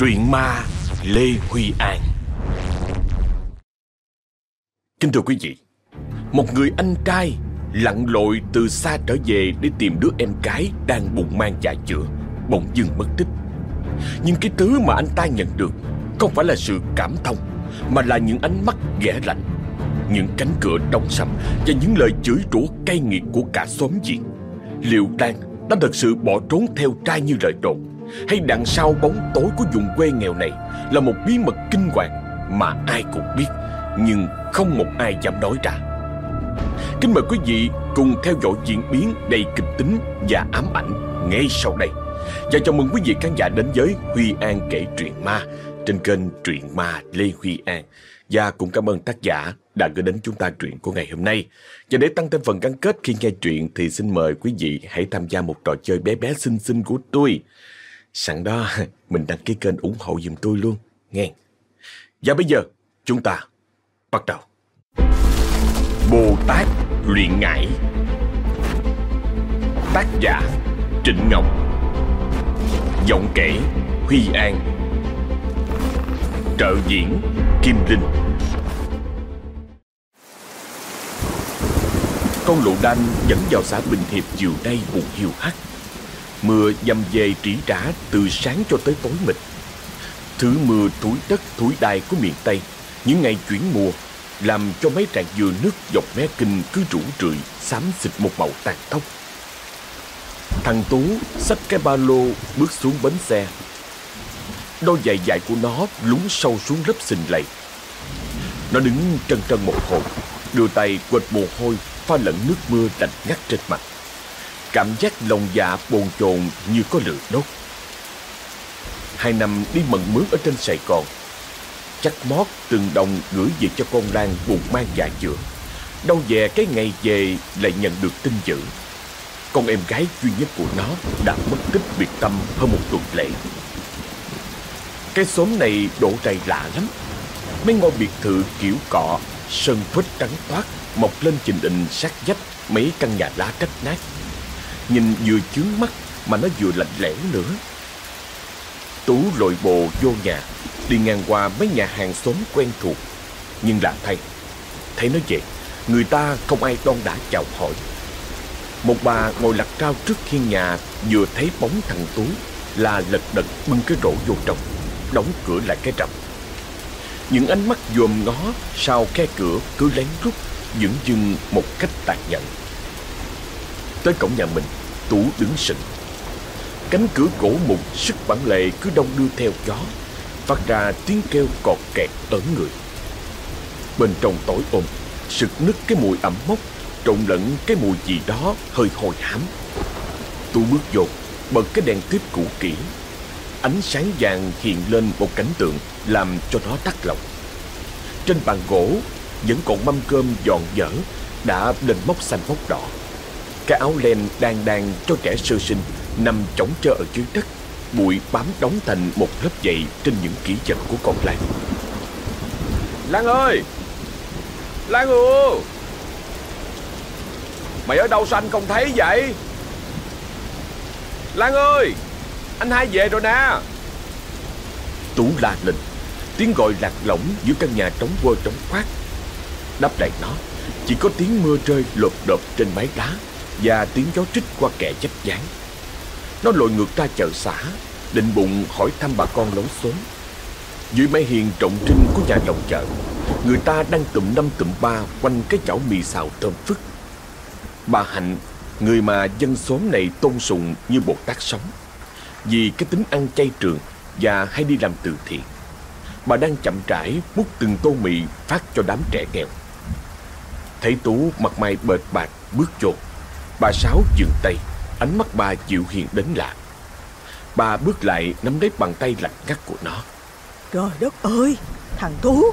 Truyện ma, Lê Huy An. Kính thưa quý vị, Một người anh trai lặn lội từ xa trở về để tìm đứa em gái đang bụng mang dạ chữa, bỗng dưng mất tích. Nhưng cái thứ mà anh ta nhận được không phải là sự cảm thông, mà là những ánh mắt ghẻ lạnh, những cánh cửa đóng sầm và những lời chửi rủa cay nghiệt của cả xóm diện. Liệu Lan đã thật sự bỏ trốn theo trai như lời đồn? Hay đằng sau bóng tối của vùng quê nghèo này là một bí mật kinh hoàng mà ai cũng biết, nhưng không một ai dám nói ra kính mời quý vị cùng theo dõi diễn biến đầy kịch tính và ám ảnh ngay sau đây và chào mừng quý vị khán giả đến với Huy An kể truyện ma trên kênh Truyện Ma Lê Huy An. Và cũng cảm ơn tác giả đã gửi đến chúng ta truyện của ngày hôm nay. Và để tăng thêm phần gắn kết khi nghe truyện thì xin mời quý vị hãy tham gia một trò chơi bé bé xinh xinh của tôi. Sẵn đó, mình đăng ký kênh ủng hộ giùm tôi luôn, nghe. Và bây giờ, chúng ta bắt đầu. Bồ Tát luyện ngải. Tác giả Trịnh Ngọc. Giọng kể Huy An. Trợ diễn Kim Linh. Con lộ đanh dẫn vào xã Bình Hiệp chiều nay buồn hiu hắt Mưa dầm về trĩ trả từ sáng cho tới tối mịt. Thứ mưa thúi đất thúi đai của miền Tây, Những ngày chuyển mùa, Làm cho mấy tràng dừa nước dọc mé kinh cứ rủ rượi, Xám xịt một màu tàn tóc. Thằng Tú xách cái ba lô bước xuống bến xe. Đôi giày dại của nó lún sâu xuống lớp xình lầy. Nó đứng trân trân một hồi, Đưa tay quệt mồ hôi, pha lẫn nước mưa lạnh ngắt trên mặt. Cảm giác lòng dạ bồn chồn như có lửa đốt. Hai năm đi mận mướn ở trên Sài Gòn, Chắc mót từng đồng gửi về cho con Lan buồn mang dạ chữa. Đâu về cái ngày về lại nhận được tin dữ. Con em gái duy nhất của nó đã mất tích biệt tâm hơn một tuần lễ. Cái xóm này đổ rầy lạ lắm. Mấy ngôi biệt thự kiểu cọ, Sơn phết trắng toát, Mọc lên trình hình sát dách Mấy căn nhà lá trách nát. Nhìn vừa chướng mắt Mà nó vừa lạnh lẽo nữa. Tú lội bộ vô nhà, Đi ngang qua mấy nhà hàng xóm quen thuộc. Nhưng lạ thay, Thấy nó về, Người ta không ai đon đã chào hỏi. Một bà ngồi lặt cao trước hiên nhà, Vừa thấy bóng thằng Tú, Là lật đật bưng cái rổ vô trong, Đóng cửa lại cái rập. Những ánh mắt dòm ngó Sau khe cửa cứ lén rút Dững dưng một cách tàn nhẫn. Tới cổng nhà mình, Tú đứng sững. Cánh cửa gỗ mục sức bản lệ cứ đông đưa theo gió, Phát ra tiếng kêu cọt kẹt ớn người. Bên trong tối ôm Sực nứt cái mùi ẩm mốc, Trộn lẫn cái mùi gì đó hơi hôi hám. Tú bước vô, Bật cái đèn tiếp cũ kỹ. Ánh sáng vàng hiện lên một cảnh tượng Làm cho nó tắt lòng. Trên bàn gỗ, Vẫn còn mâm cơm giòn dở, Đã lên móc xanh móc đỏ. Cái áo len đang đang cho trẻ sơ sinh Nằm chỏng trơ ở dưới đất. Bụi bám đóng thành một lớp dậy Trên những kỹ vật của con Lan. Lan ơi! Lan ơi Mày ở đâu sao anh không thấy vậy? Lan ơi! Anh hai về rồi nè! Tú la lên. Tiếng gọi lạc lõng giữa căn nhà trống quơ trống khoát Đáp lại nó, Chỉ có tiếng mưa rơi lột đột trên mái đá. Và tiếng gió trích qua kẻ chấp dáng Nó lội ngược ra chợ xã Định bụng hỏi thăm bà con lối xóm. Dưới mái hiên trọng trinh của nhà lòng chợ, Người ta đang tụm năm tụm ba Quanh cái chảo mì xào thơm phức. Bà Hạnh, Người mà dân xóm này tôn sùng như Bồ Tát sống, Vì cái tính ăn chay trường Và hay đi làm từ thiện. Bà đang chậm rãi múc từng tô mì phát cho đám trẻ nghèo. Thấy Tú mặt mày bệt bạc bước chột Bà Sáu dừng tay Ánh mắt bà chịu hiền đến lạ. Bà bước lại nắm lấy bàn tay lạnh ngắt của nó. Trời đất ơi Thằng Tú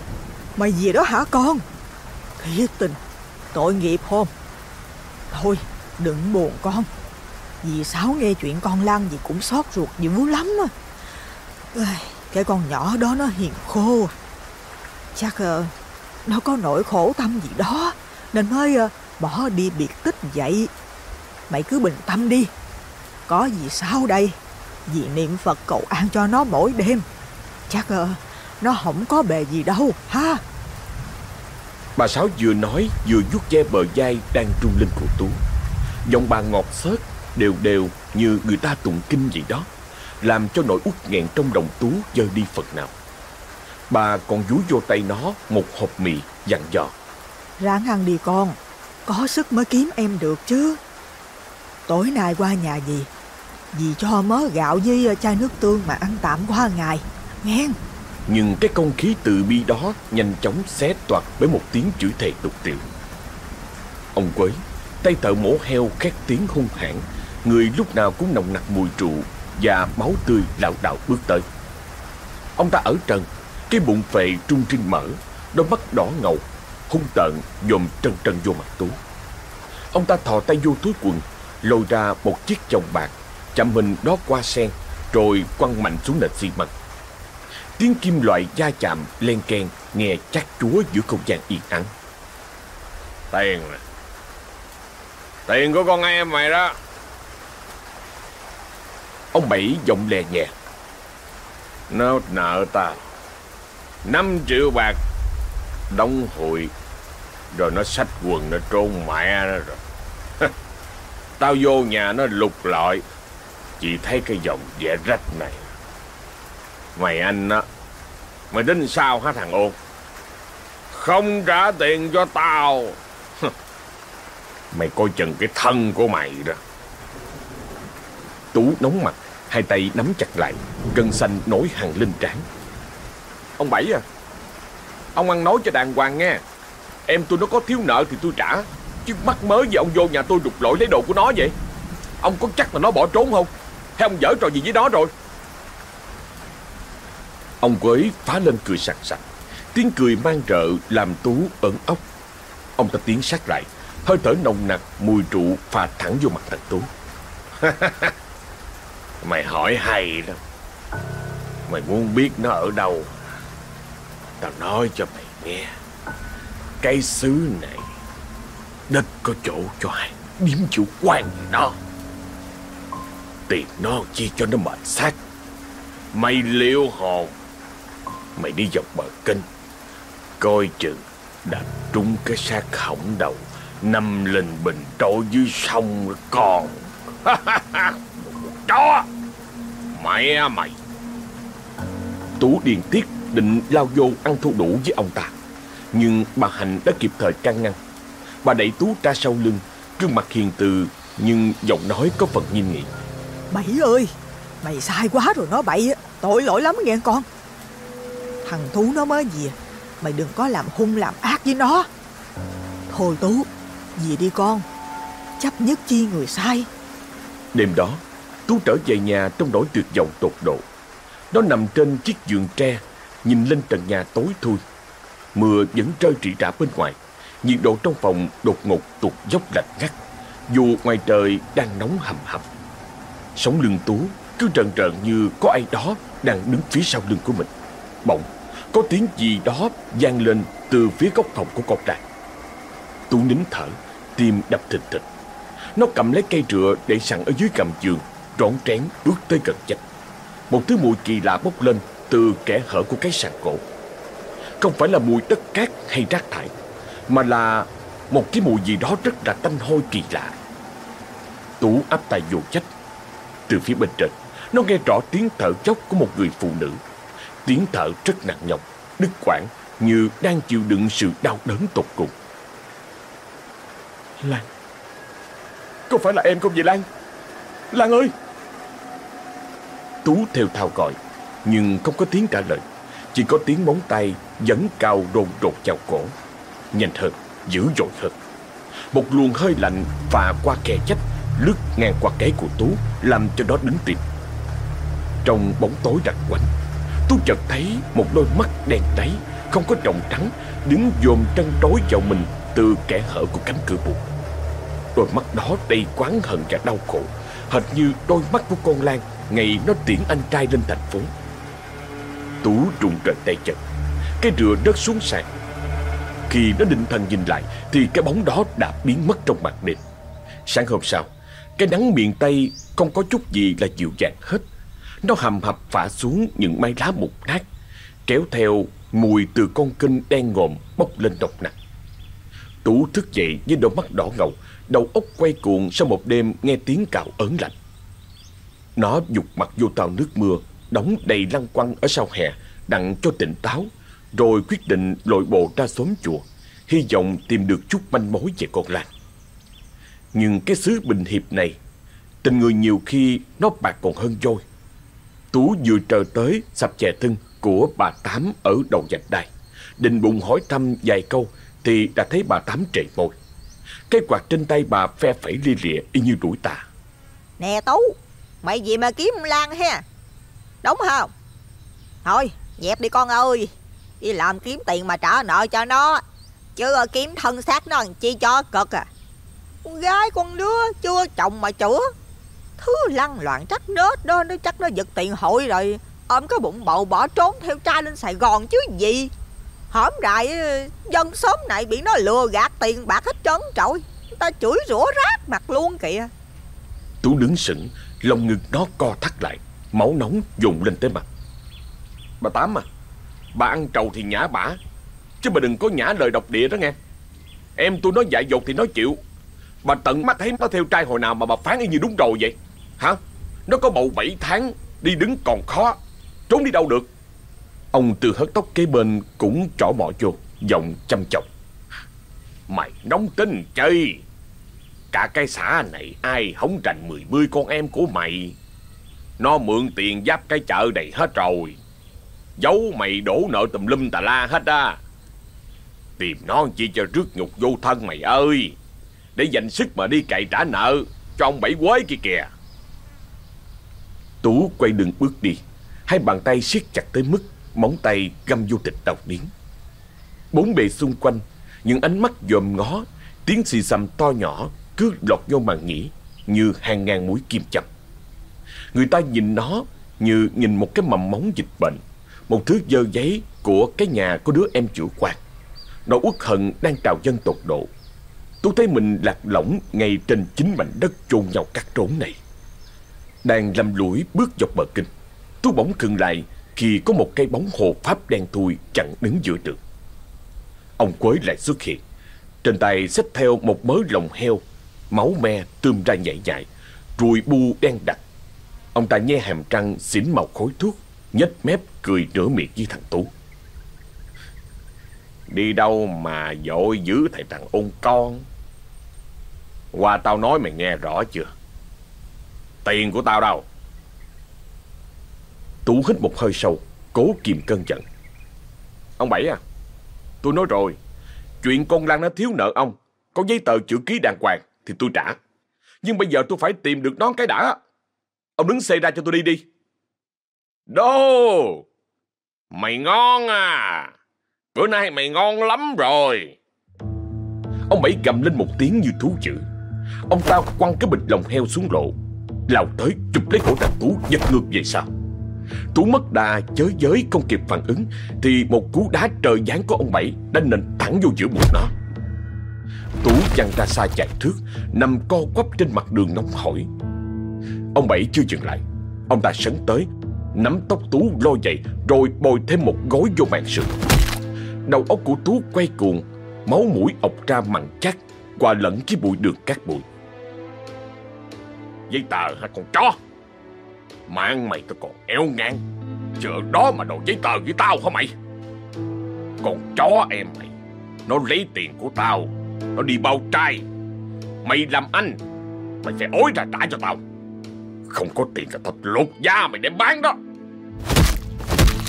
Mày về đó hả con? Thiệt tình Tội nghiệp không? Thôi đừng buồn con. Dì Sáu nghe chuyện con Lan gì cũng xót ruột dữ lắm á. Cái con nhỏ đó nó hiền khô. Chắc uh, nó có nỗi khổ tâm gì đó Nên mới uh, bỏ đi biệt tích vậy. Mày cứ bình tâm đi. Có gì sao đây? Dì niệm Phật cầu an cho nó mỗi đêm. Chắc uh, nó không có bề gì đâu ha? Bà Sáu vừa nói vừa vuốt ve bờ vai đang trung lên của Tú. Giọng bà ngọt xớt đều đều như người ta tụng kinh vậy đó Làm cho nỗi út nghẹn trong đồng Tú dơi đi phần nào. Bà còn vúi vô tay nó một hộp mì dặn dò. Ráng ăn đi con Có sức mới kiếm em được chứ Tối nay qua nhà gì? Dì cho mớ gạo với ờ, chai nước tương mà ăn tạm qua ngày. Nghe. Nhưng cái không khí từ bi đó Nhanh chóng xé toạc với một tiếng chửi thề tục tiểu Ông Quế, Tay thợ mổ heo khét tiếng hung hãn. Người lúc nào cũng nồng nặc mùi trụ Và máu tươi lạo đảo bước tới. Ông ta ở trần, Cái bụng phệ trung trinh mở Đôi mắt đỏ ngầu, Hung tợn dồn trần trần vô mặt Tú. Ông ta thò tay vô túi quần Lôi ra một chiếc chồng bạc Chạm mình đó qua sen Rồi quăng mạnh xuống nền xi măng. Tiếng kim loại da chạm len keng Nghe chắc chúa giữa không gian yên ắng. Tiền. Tiền của con em mày đó. Ông Bảy giọng lè nhẹ Nó nợ ta. Năm triệu bạc. Đóng hụi. Rồi nó xách quần nó trôn mẹ nó rồi Tao vô nhà nó lục lọi. Chỉ thấy cái dòng vẽ rách này. Mày anh á, Mày tính sao hả thằng ôn? Không trả tiền cho tao. Mày coi chừng cái thân của mày đó. Tú nóng mặt, Hai tay nắm chặt lại Gân xanh nổi hàng lên trán. Ông Bảy à Ông ăn nói cho đàng hoàng nghe. Em tôi nó có thiếu nợ thì tôi trả. Chứ mắc mới gì ông vô nhà tôi đục lội lấy đồ của nó vậy? Ông có chắc là nó bỏ trốn không? Hay ông dở trò gì với nó rồi? Ông Quế phá lên cười sặc sặc. Tiếng cười mang rợ làm Tú ẩn ốc. Ông ta tiến sát lại, Hơi thở nồng nặc, mùi trụ phà thẳng vô mặt thằng Tú. Mày hỏi hay lắm Mày muốn biết nó ở đâu? Tao nói cho mày nghe. Cái xứ này Đất có chỗ cho ai Điếm chủ quan nó. Tiền nó chi cho nó mệt xác. Mày liêu hồn Mày đi dọc bờ kênh Coi chừng Đã trúng cái xác hỏng đầu, Nằm lên bình trôi dưới sông còn. Chó! Mẹ mày! Tú điền tiết định lao vô ăn thua đủ với ông ta. Nhưng bà hành đã kịp thời can ngăn. Bà đẩy Tú ra sau lưng Gương mặt hiền từ Nhưng giọng nói có phần nghiêm nghị. Bảy ơi Mày sai quá rồi nó bậy Tội lỗi lắm nghe con. Thằng Tú nó mới gì Mày đừng có làm hung làm ác với nó. Thôi Tú Về đi con. Chấp nhất chi người sai. Đêm đó Tú trở về nhà trong nỗi tuyệt vọng tột độ. Nó nằm trên chiếc giường tre Nhìn lên trần nhà tối thui. Mưa vẫn rơi rỉ rả bên ngoài Nhiệt độ trong phòng đột ngột tụt dốc lạnh ngắt, Dù ngoài trời đang nóng hầm hập. Sống lưng Tú cứ trần trợn như có ai đó đang đứng phía sau lưng của mình. Bỗng, có tiếng gì đó vang lên từ phía góc phòng của con trai Tú nín thở, Tim đập thình thịch. Nó cầm lấy cây rựa để sẵn ở dưới cầm giường, Rón rén bước tới gần chạch Một thứ mùi kỳ lạ bốc lên Từ kẽ hở của cái sàn cổ Không phải là mùi đất cát hay rác thải mà là một cái mùi gì đó rất là tanh hôi kỳ lạ. Tú áp tay vô chách. Từ phía bên trên, Nó nghe rõ tiếng thở chốc của một người phụ nữ. Tiếng thở rất nặng nhọc, Đứt quãng, như đang chịu đựng sự đau đớn tột cùng. Lan, Có phải là em không vậy Lan? Lan ơi! Tú theo thao gọi, Nhưng không có tiếng trả lời. Chỉ có tiếng móng tay Dẫn cao rồn rột vào cổ. Nhanh hơn, dữ dội hơn. Một luồng hơi lạnh và qua khe chách Lướt ngang qua cái của Tú Làm cho nó đứng tim Trong bóng tối đặc quánh, Tú chợt thấy một đôi mắt đen đáy Không có trọng trắng Đứng dồn trân trối vào mình Từ kẻ hở của cánh cửa buộc. Đôi mắt đó đầy quán hận và đau khổ Hệt như đôi mắt của con Lan Ngày nó tiễn anh trai lên thành phố. Tú rụng rời tay chân Cái rửa đất xuống sàn khi nó định thần nhìn lại Thì cái bóng đó đã biến mất trong màn đêm Sáng hôm sau Cái nắng miền Tây không có chút gì là dịu dàng hết Nó hầm hập phả xuống những mái lá mục nát kéo theo mùi từ con kinh đen ngòm bốc lên độc nặng. Tú thức dậy với đôi mắt đỏ ngầu, đầu óc quay cuồng sau một đêm nghe tiếng cào ớn lạnh. Nó dục mặt vô tàu nước mưa, đóng đầy lăng quăng ở sau hè, đặng cho tỉnh táo, rồi quyết định lội bộ ra xóm chùa, hy vọng tìm được chút manh mối về con Lan. Nhưng cái xứ bình hiệp này, tình người nhiều khi nó bạc còn hơn voi. Tú vừa trở tới sập chè thân của bà Tám ở đầu dạch đài, Định bụng hỏi thăm vài câu thì đã thấy bà Tám trệ môi. Cái quạt trên tay bà phe phẩy lia lịa y như đuổi tà. Nè Tú, mày gì mà kiếm Lan ha? Đúng không? Thôi, dẹp đi con ơi. Đi làm kiếm tiền mà trả nợ cho nó. Chứ ờ, kiếm thân xác nó chi cho cực à. Con gái con đứa chưa chồng mà chữa. Thứ lăng loạn trách nết đó, nó chắc nó giật tiền hội rồi. Ôm cái bụng bầu bỏ trốn theo trai lên Sài Gòn chứ gì. Hổm đại ờ, dân xóm này bị nó lừa gạt tiền bạc hết trơn trội Người ta chửi rủa rác mặt luôn kìa. Tú đứng sững, lòng ngực nó co thắt lại, máu nóng dùng lên tới mặt. Bà Tám à, bà ăn trầu thì nhã bả, chứ bà đừng có nhã lời độc địa đó nghe. Em tôi nói dại dột thì nói chịu. Bà tận mắt thấy nó theo trai hồi nào mà bà phán y như đúng rồi vậy? Hả? Nó có bầu 7 tháng, đi đứng còn khó, trốn đi đâu được. Ông từ hớt tóc kế bên cũng trỏ mỏ vô, giọng chăm chọc. Mày nóng tính chơi. Cả cái xã này ai không rành mười mươi con em của mày. Nó mượn tiền giáp cái chợ đầy hết rồi. Giấu mày đổ nợ tùm lum tà la hết á. Tìm nó chi cho rước nhục vô thân mày ơi. Để dành sức mà đi cày trả nợ cho ông bảy quế kia kìa. Tú quay đường bước đi. Hai bàn tay siết chặt tới mức móng tay găm vô thịt đầu điến Bốn bề xung quanh, những ánh mắt dòm ngó, tiếng xì xầm to nhỏ cứ lọt vô màn nhĩ như hàng ngàn mũi kim châm. Người ta nhìn nó như nhìn một cái mầm móng dịch bệnh, một thứ dơ giấy của cái nhà của đứa em chủ quạt, Nỗi uất hận đang trào dân tột độ. Tôi thấy mình lạc lõng ngay trên chính mảnh đất chôn nhau cắt trốn này. Đang lầm lũi bước dọc bờ kinh. Tôi bỗng khựng lại khi có một cây bóng hồ pháp đen thui chặn đứng giữa đường. Ông Quế lại xuất hiện. Trên tay xách theo một mớ lồng heo, máu me tươm ra nhảy nhại, ruồi bu đen đặc. Ông ta nhe hàm răng xỉn màu khối thuốc, nhếch mép cười nửa miệng với thằng Tú. Đi đâu mà dội giữ thầy thằng ôn con? Qua tao nói mày nghe rõ chưa? Tiền của tao đâu? Tú hít một hơi sâu, cố kìm cơn giận. Ông Bảy à, tôi nói rồi, chuyện con Lan nó thiếu nợ ông, có giấy tờ chữ ký đàng hoàng thì tôi trả. Nhưng bây giờ tôi phải tìm được nó cái đã. Ông đứng xe ra cho tôi đi đi. Đô! Mày ngon à! Bữa nay mày ngon lắm rồi. Ông Bảy gầm lên một tiếng như thú dữ. Ông ta quăng cái bịch lòng heo xuống lộ, lao tới chụp lấy cổ thằng Tú giật ngược về sau. Tú mất đà chới giới không kịp phản ứng Thì một cú đá trời giáng của ông Bảy Đã nện thẳng vô giữa bụng nó Tú văng ra xa chạy thước Nằm co quắp trên mặt đường nóng hổi Ông Bảy chưa dừng lại Ông ta sấn tới Nắm tóc Tú lôi dậy, Rồi bồi thêm một gối vô mạng sườn. Đầu óc của Tú quay cuồng, Máu mũi ọc ra mặn chắc, Qua lẫn với bụi đường cát bụi. Giấy tờ hả con chó? Mạng mày tao còn eo ngang chợ đó mà đòi giấy tờ với tao hả mày? Còn chó em mày, Nó lấy tiền của tao, Nó đi bao trai. Mày làm anh, Mày phải ối ra trả cho tao. Không có tiền là thật lột da mày để bán đó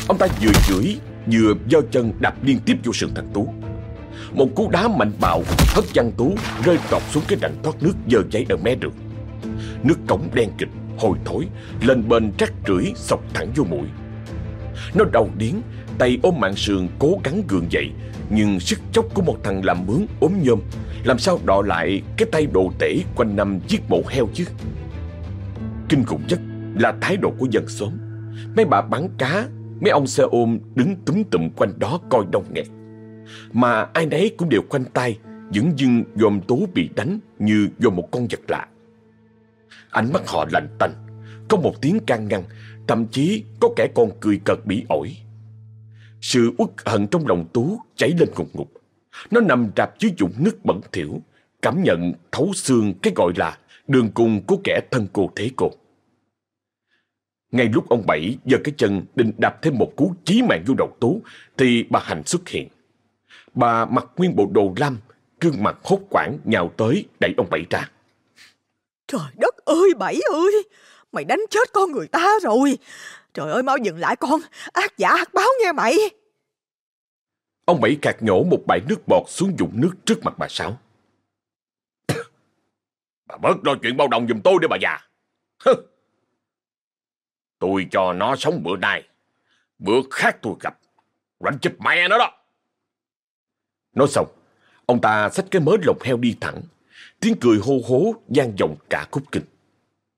Ông ta vừa chửi Vừa do chân đạp liên tiếp vô sườn thằng Tú Một cú đá mạnh bạo Hất văn Tú rơi trọc xuống cái rãnh thoát nước dơ giấy ở mé đường Nước cống đen kịch hồi thối, lên bên trắc rưỡi sọc thẳng vô mũi. Nó đầu điến tay ôm mạng sườn cố gắng gượng dậy, nhưng sức chốc của một thằng làm mướn ốm nhôm làm sao đọ lại cái tay đồ tể quanh năm giết mổ heo chứ. Kinh khủng nhất là thái độ của dân xóm. Mấy bà bán cá, mấy ông xe ôm đứng túm tụm quanh đó coi đông nghẹt. Mà ai nấy cũng đều quanh tay, dững dưng dòm tú bị đánh như dòm một con vật lạ. Ánh mắt họ lạnh tanh Có một tiếng can ngăn Thậm chí có kẻ còn cười cợt bị ổi Sự uất hận trong lòng Tú cháy lên ngục ngục. Nó nằm rạp dưới dũng nước bẩn thỉu, cảm nhận thấu xương cái gọi là đường cùng của kẻ thân cô thế cô. Ngay lúc ông Bảy giơ cái chân định đạp thêm một cú chí mạng vô đầu Tú, thì bà Hành xuất hiện. Bà mặc nguyên bộ đồ lam, gương mặt hốt quảng nhào tới đẩy ông Bảy ra. Trời đất ơi Bảy ơi, mày đánh chết con người ta rồi. Trời ơi mau dừng lại con, ác giả ác báo nghe mày. Ông Bảy cạt nhổ một bãi nước bọt xuống dụng nước trước mặt bà Sáu bà bớt lo chuyện bao đồng giùm tôi đi bà già. tôi cho nó sống bữa nay. Bữa khác tôi gặp. Rảnh chụp mẹ nó đó. Nói xong, ông ta xách cái mớ lồng heo đi thẳng. Tiếng cười hô hố gian vọng cả khúc kinh.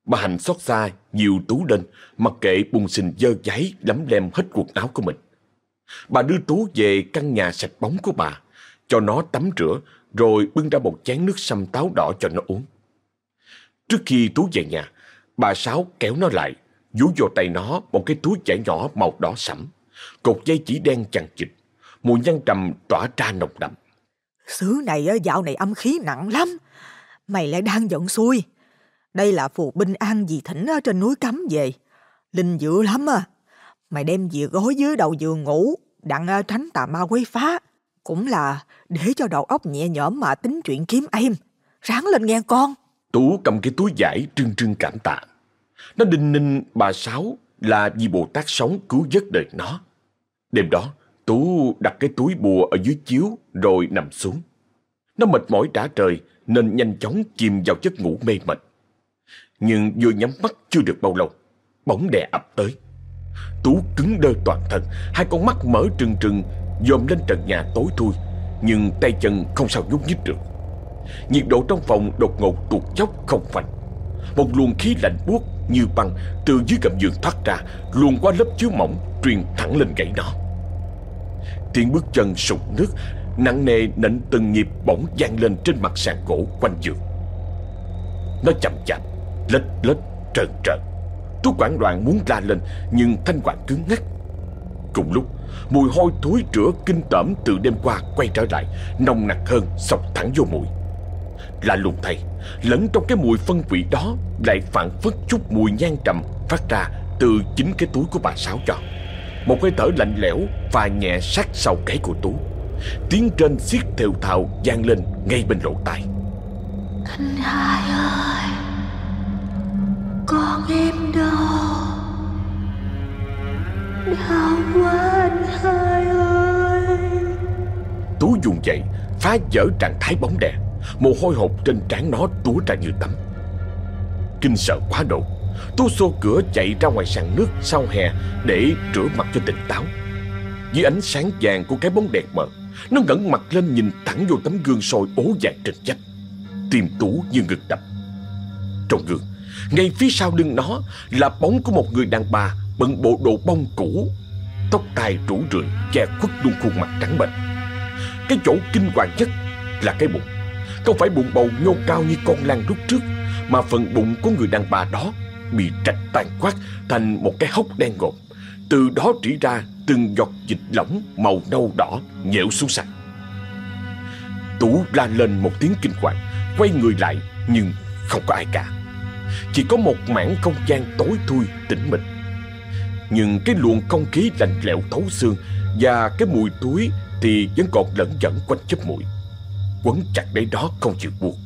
Bà Hành xót xa, nhiều Tú lên, mặc kệ bùng xình dơ giấy lấm lem hết quần áo của mình. Bà đưa Tú về căn nhà sạch bóng của bà, cho nó tắm rửa, rồi bưng ra một chén nước sâm táo đỏ cho nó uống. Trước khi Tú về nhà, bà Sáu kéo nó lại, vú vô tay nó một cái túi chảy nhỏ màu đỏ sẫm, cột dây chỉ đen chằng chịt, mùi nhăn trầm tỏa ra nồng đậm. Xứ này dạo này âm khí nặng lắm, mày lại đang giận xui. Đây là phù binh an dì thỉnh ở trên núi cấm về. Linh dữ lắm à. Mày đem dìa gối dưới đầu giường ngủ, đặng à, tránh tà ma quấy phá. Cũng là để cho đầu óc nhẹ nhõm mà tính chuyện kiếm em. Ráng lên nghe con. Tú cầm cái túi vải trưng trưng cảm tạ. Nó đinh ninh bà Sáu là vì Bồ Tát sống cứu giấc đời nó. Đêm đó, Tú đặt cái túi bùa ở dưới chiếu rồi nằm xuống. Nó mệt mỏi đã trời nên nhanh chóng chìm vào giấc ngủ mê mệt. Nhưng vừa nhắm mắt chưa được bao lâu, bóng đè ập tới. Tú cứng đơ toàn thân, hai con mắt mở trừng trừng, dòm lên trần nhà tối thui, nhưng tay chân không sao nhúc nhích được. Nhiệt độ trong phòng đột ngột tuột chốc không phanh. Một luồng khí lạnh buốt như băng từ dưới gầm giường thoát ra, luồn qua lớp chiếu mỏng, truyền thẳng lên gãy nó. Tiếng bước chân sụt nước, nặng nề nện từng nhịp bỗng vang lên trên mặt sàn gỗ quanh giường. Nó chậm chạp, lết lết, trơn trơn. Tú quản đoạn muốn la lên nhưng thanh quản cứng ngắc. Cùng lúc, mùi hôi thối rửa kinh tởm từ đêm qua quay trở lại, nồng nặc hơn sọc thẳng vô mũi. Là lùng thay, lẫn trong cái mùi phân quỷ đó lại phản phất chút mùi nhang trầm phát ra từ chính cái túi của bà Sáu cho. Một hơi thở lạnh lẽo và nhẹ sát sau gáy của Tú. Tiếng trên xiết thều thào vang lên ngay bên lỗ tai. Anh hai ơi Con em đâu Đau quá anh hai ơi Tú dùng dậy Phá vỡ trạng thái bóng đè Mồ hôi hột trên trán nó túa ra như tắm. Kinh sợ quá độ Tú xô cửa chạy ra ngoài sàn nước sau hè Để rửa mặt cho tỉnh táo. Dưới ánh sáng vàng của cái bóng đèn mờ, Nó ngẩng mặt lên nhìn thẳng vô tấm gương soi ố vàng trên vách Tim Tú như ngực đập. Trong gương, Ngay phía sau lưng nó Là bóng của một người đàn bà Bận bộ đồ bông cũ, Tóc tai rủ rượi, Che khuất luôn khuôn mặt trắng bệch. Cái chỗ kinh hoàng nhất là cái bụng. Không phải bụng bầu nhô cao như con lan lúc trước, Mà phần bụng của người đàn bà đó Bị trạch tàn quát Thành một cái hốc đen ngộp Từ đó rỉ ra từng giọt dịch lỏng Màu nâu đỏ nhễu xuống sàn. Tú la lên một tiếng kinh hoàng, Quay người lại nhưng không có ai cả. Chỉ có một mảng không gian tối thui tĩnh mịch. Nhưng cái luồng không khí lạnh lẽo thấu xương Và cái mùi túi thì vẫn còn lẫn dẫn quanh chớp mũi. Quấn chặt lấy đó không chịu buông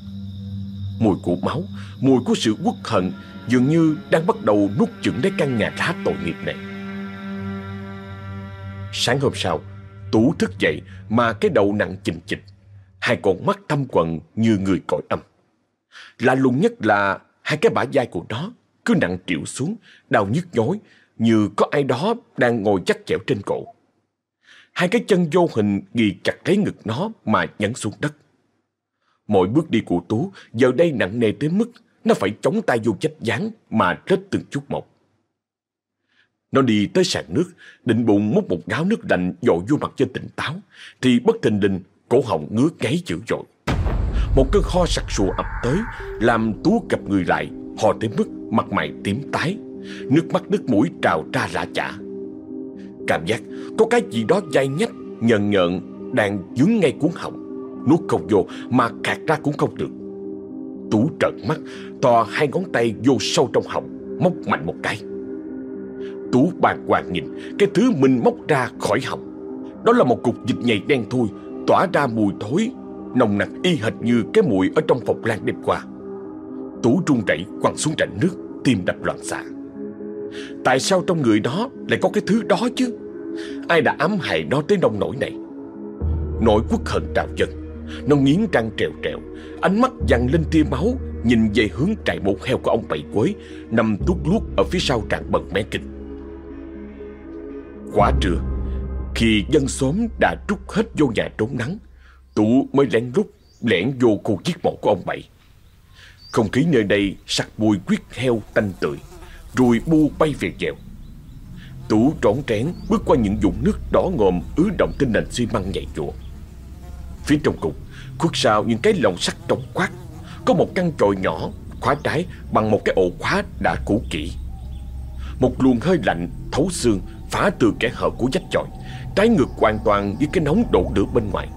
Mùi của máu, mùi của sự uất hận Dường như đang bắt đầu nuốt chửng lấy căn nhà lá tội nghiệp này Sáng hôm sau Tú thức dậy mà cái đầu nặng chình chịch hai con mắt thâm quần như người cõi âm. Lạ lùng nhất là hai cái bả vai của nó cứ nặng triệu xuống, đau nhức nhối như có ai đó đang ngồi chắc chẽo trên cổ. Hai cái chân vô hình ghi chặt lấy ngực nó mà nhấn xuống đất. Mỗi bước đi của Tú giờ đây nặng nề tới mức nó phải chống tay vô chách dáng mà rết từng chút một. Nó đi tới sàn nước, định bụng múc một gáo nước lạnh dội vô mặt cho tỉnh táo, thì bất thình lình cổ họng ngứa ngáy dữ dội. Một cơn ho sặc sùa ập tới, làm Tú gặp người lại, ho tới mức mặt mày tím tái, nước mắt nước mũi trào ra lạ chả. Cảm giác có cái gì đó dai nhách, nhợn nhợn đang dướng ngay cuốn họng. Nuốt không vô mà khạc ra cũng không được. Tú trợn mắt, to hai ngón tay vô sâu trong họng, móc mạnh một cái. Tú bàng hoàng nhìn cái thứ mình móc ra khỏi họng. Đó là một cục dịch nhầy đen thui, tỏa ra mùi thối, nồng nặc y hệt như cái mùi ở trong phòng lan đêm qua. Tú run rẩy quăng xuống rãnh nước, tim đập loạn xạ. Tại sao trong người đó lại có cái thứ đó chứ? Ai đã ám hại nó tới nông nỗi này? Nỗi quốc hận trào dâng, nó nghiến răng trèo trèo, ánh mắt dằn lên tia máu, nhìn về hướng trại bột heo của ông Bảy Quế, nằm tuốt luốt ở phía sau trạm bần mé kinh. Quá trưa, khi dân xóm đã trút hết vô nhà trốn nắng, Tú mới lén lút lẻn vô khu giết mộ của ông Bảy. Không khí nơi đây sặc mùi quyết heo tanh tưởi, Rùi bu bay về dèo. Tú trốn trén bước qua những vùng nước đỏ ngòm ứ động trên nền xi măng nhạy chuột. Phía trong cùng, khuất sau những cái lồng sắt trống khoát có một căn chòi nhỏ khóa trái bằng một cái ổ khóa đã cũ kỹ. Một luồng hơi lạnh thấu xương phá từ kẻ hở của vách chòi, trái ngược hoàn toàn với cái nóng đổ lửa bên ngoài.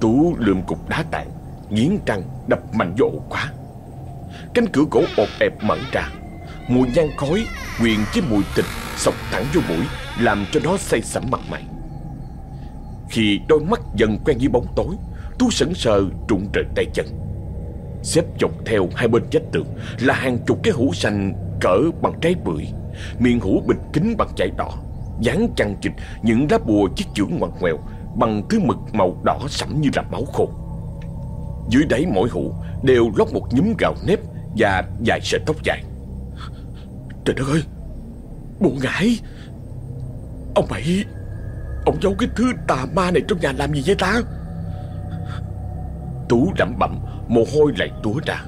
Tú lượm cục đá tàn, nghiến răng đập mạnh vô ổ khóa. Cánh cửa gỗ ột ẹp mở ra, mùi nhang khói quyện với mùi thịt sộc thẳng vô mũi làm cho nó say sẩm mặt mày. Khi đôi mắt dần quen với bóng tối, Tú sững sờ trụng trời tay chân. Xếp chồng theo hai bên vách tường là hàng chục cái hũ xanh cỡ bằng trái bưởi, miệng hũ bịch kính bằng chải đỏ, dán chăn chịch những lá bùa chiếc chưởng ngoằn ngoèo bằng thứ mực màu đỏ sẫm như là máu khô. Dưới đáy mỗi hũ đều lót một nhúm gạo nếp và vài sợi tóc dài. Trời đất ơi, bộ ngải, ông bảy, ông giấu cái thứ tà ma này trong nhà làm gì vậy ta? Tú lẩm bẩm, mồ hôi lại túa ra.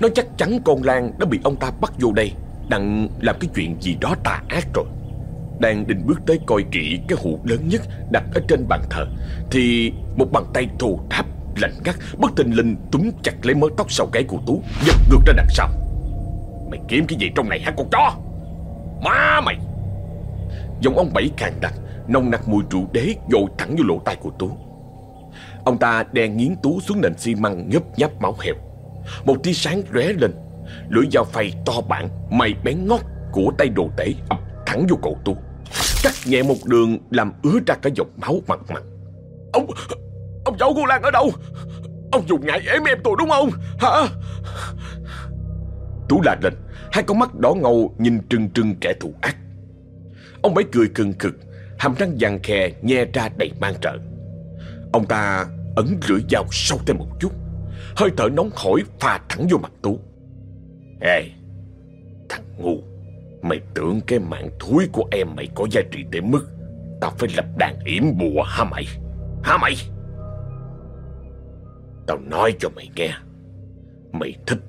Nó chắc chắn con Lan đã bị ông ta bắt vô đây Đặng làm cái chuyện gì đó tà ác rồi Đang định bước tới coi kỹ cái hũ lớn nhất đặt ở trên bàn thờ Thì một bàn tay thô tháp lạnh ngắt bất tình linh túm chặt lấy mớ tóc sau gáy của Tú Giật ngược ra đằng sau Mày kiếm cái gì trong này hả con chó Má mày Giọng ông Bảy càng đặc Nồng nặc mùi rượu đế dội thẳng vô lỗ tai của Tú. Ông ta đè nghiến Tú xuống nền xi măng nhấp nháp máu heo. Một tia sáng lóe lên Lưỡi dao phay to bản Mày bén ngót của tay đồ tể ập thẳng vô cổ tú, Cắt nhẹ một đường Làm ứa ra cả dòng máu mặt mặt Ông Ông cháu cô Lan ở đâu? Ông dùng ngại ếm em tôi đúng không? Hả? Tú la lên Hai con mắt đỏ ngầu nhìn trừng trừng kẻ thù ác. Ông ấy cười cưng cực Hàm răng vàng khè nhe ra đầy mang trợ. Ông ta ấn lưỡi dao sâu thêm một chút, Hơi thở nóng hổi pha thẳng vô mặt Tú. Ê, Thằng ngu, Mày tưởng cái mạng thúi của em mày có giá trị tới mức Tao phải lập đàn yểm bùa hả mày? Hả mày? Tao nói cho mày nghe, Mày thích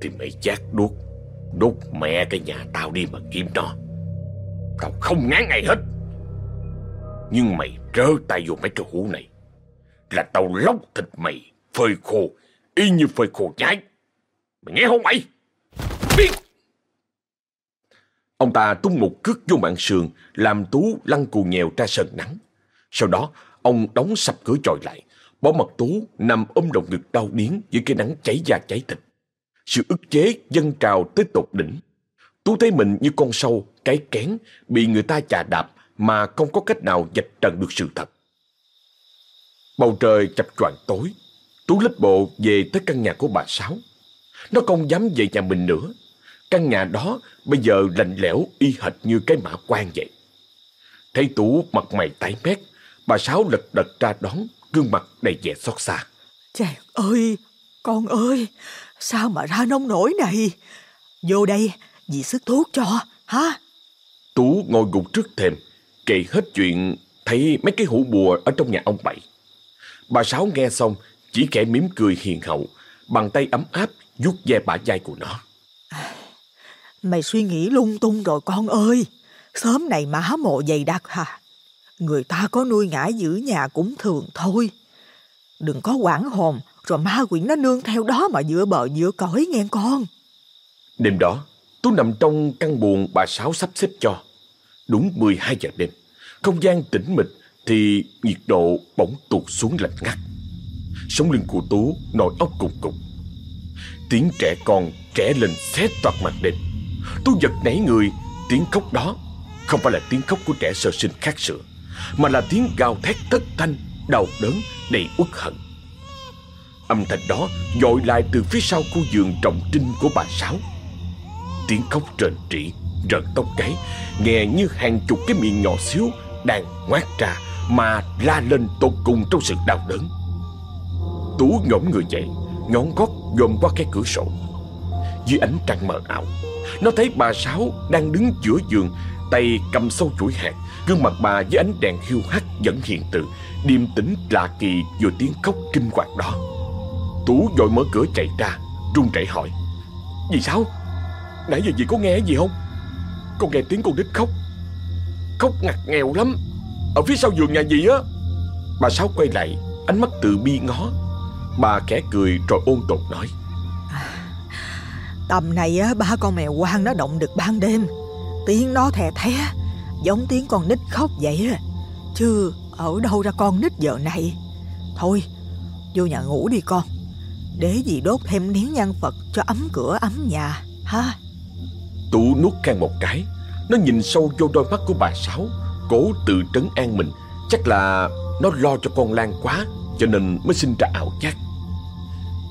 Thì mày chát đuốc, Đốt mẹ cái nhà tao đi mà kiếm nó. Tao không ngán ngày hết. Nhưng mày trớ tay vô mấy cái hũ này Là tao lóc thịt mày phơi khô, y như phơi khô nhái. Mày nghe không mày? Biết! Ông ta tung một cước vô mạng sườn, làm Tú lăn cù nhèo ra sân nắng. Sau đó, ông đóng sập cửa tròi lại, bỏ mặt Tú nằm ôm đầu ngực đau điến Với cái nắng cháy da cháy thịt. Sự ức chế dâng trào tới tột đỉnh. Tú thấy mình như con sâu, cái kén, bị người ta chà đạp mà không có cách nào dạch trần được sự thật. Bầu trời chập choạng tối, Tú lách bộ về tới căn nhà của bà Sáu. Nó không dám về nhà mình nữa. Căn nhà đó bây giờ lạnh lẽo y hệt như cái mã quan vậy. Thấy Tú mặt mày tái mét, bà Sáu lật đật ra đón, gương mặt đầy vẻ xót xa. Chàng ơi, con ơi, sao mà ra nông nổi này? Vô đây, dì sức thuốc cho, hả? Tú ngồi gục trước thềm, kể hết chuyện thấy mấy cái hũ bùa ở trong nhà ông Bảy. Bà Sáu nghe xong chỉ khẽ mỉm cười hiền hậu, bằng tay ấm áp vuốt ve bả vai của nó. Mày suy nghĩ lung tung rồi con ơi. Sớm này má mộ dày đặc hả? Người ta có nuôi ngải giữ nhà cũng thường thôi. Đừng có quảng hồn rồi ma quỷ nó nương theo đó mà giữa bờ giữa cõi nghe con. Đêm đó, Tú nằm trong căn buồng bà Sáu sắp xếp cho. Đúng 12 giờ đêm, Không gian tĩnh mịch Thì nhiệt độ bỗng tụt xuống lạnh ngắt. Sống lưng của Tú nổi ốc cùng cục. Tiếng trẻ con trẻ lên xé toạc mặt đêm. Tú giật nảy người, Tiếng khóc đó Không phải là tiếng khóc của trẻ sơ sinh khác sữa, Mà là tiếng gào thét thất thanh, Đau đớn, đầy uất hận. Âm thanh đó dội lại từ phía sau khu giường trọng trinh của bà Sáu. Tiếng khóc trền trĩ Rợn tóc gáy, Nghe như hàng chục cái miệng nhỏ xíu Đang ngoát ra Mà la lên tột cùng trong sự đau đớn. Tú nhổm người dậy, Ngón gót dồn qua cái cửa sổ. Dưới ánh trăng mờ ảo, Nó thấy bà Sáu đang đứng giữa giường, Tay cầm sâu chuỗi hạt. Gương mặt bà với ánh đèn hiu hắt vẫn hiện từ, Điềm tĩnh lạ kỳ vừa tiếng khóc kinh hoàng đó. Tú vội mở cửa chạy ra, run rẩy hỏi, Dì sao Nãy giờ dì có nghe gì không? Con nghe tiếng con nít khóc. Khóc ngặt nghèo lắm. Ở phía sau giường nhà dì á, Bà Sáu quay lại, Ánh mắt tự bi ngó. Bà khẽ cười rồi ôn tồn nói. Tầm này á, ba con mèo quang nó động được ban đêm. Tiếng nó thè thé, Giống tiếng con nít khóc vậy á. Chứ ở đâu ra con nít giờ này? Thôi, Vô nhà ngủ đi con. Để gì đốt thêm nén nhang Phật cho ấm cửa, ấm nhà, ha? Tú nuốt can một cái. Nó nhìn sâu vô đôi mắt của bà Sáu Cố tự trấn an mình. Chắc là nó lo cho con Lan quá Cho nên mới sinh ra ảo giác.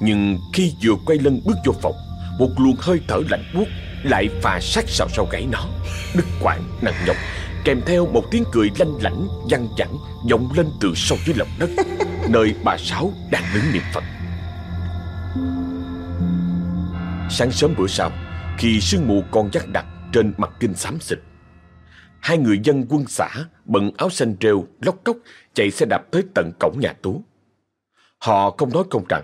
Nhưng khi vừa quay lưng bước vô phòng Một luồng hơi thở lạnh buốt Lại phà sát sau sau gáy nó. Đứt quãng nặng nhọc Kèm theo một tiếng cười lanh lảnh Văng vẳng vọng lên từ sâu dưới lòng đất Nơi bà Sáu đang đứng niệm Phật. Sáng sớm bữa sau khi sương mù còn dắt đặc trên mặt kinh xám xịt Hai người dân quân xã bận áo xanh rêu, lóc cốc chạy xe đạp tới tận cổng nhà Tú. Họ không nói công rằng,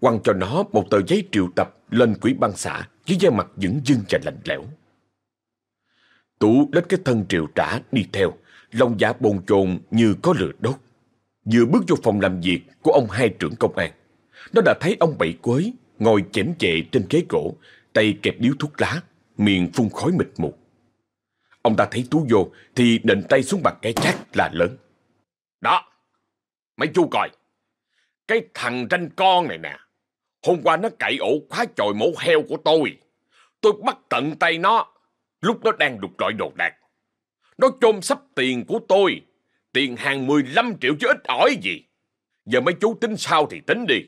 quăng cho nó một tờ giấy triệu tập lên quỹ ban xã với da mặt dững dưng và lạnh lẽo. Tú lết cái thân triệu trả đi theo, lòng dạ bồn chồn như có lửa đốt. Vừa bước vô phòng làm việc của ông hai trưởng công an, nó đã thấy ông bảy quế ngồi chém chệ trên ghế gỗ, tay kẹp điếu thuốc lá, miệng phun khói mịt mù. Ông ta thấy Tú vô thì định tay xuống bằng cái chát là lớn. Đó, mấy chú coi, cái thằng ranh con này nè, hôm qua nó cậy ổ khóa chòi mổ heo của tôi. Tôi bắt tận tay nó, lúc nó đang đục loại đồ đạc. Nó chôm sắp tiền của tôi, tiền hàng 15 triệu chứ ít ỏi gì. Giờ mấy chú tính sao thì tính đi.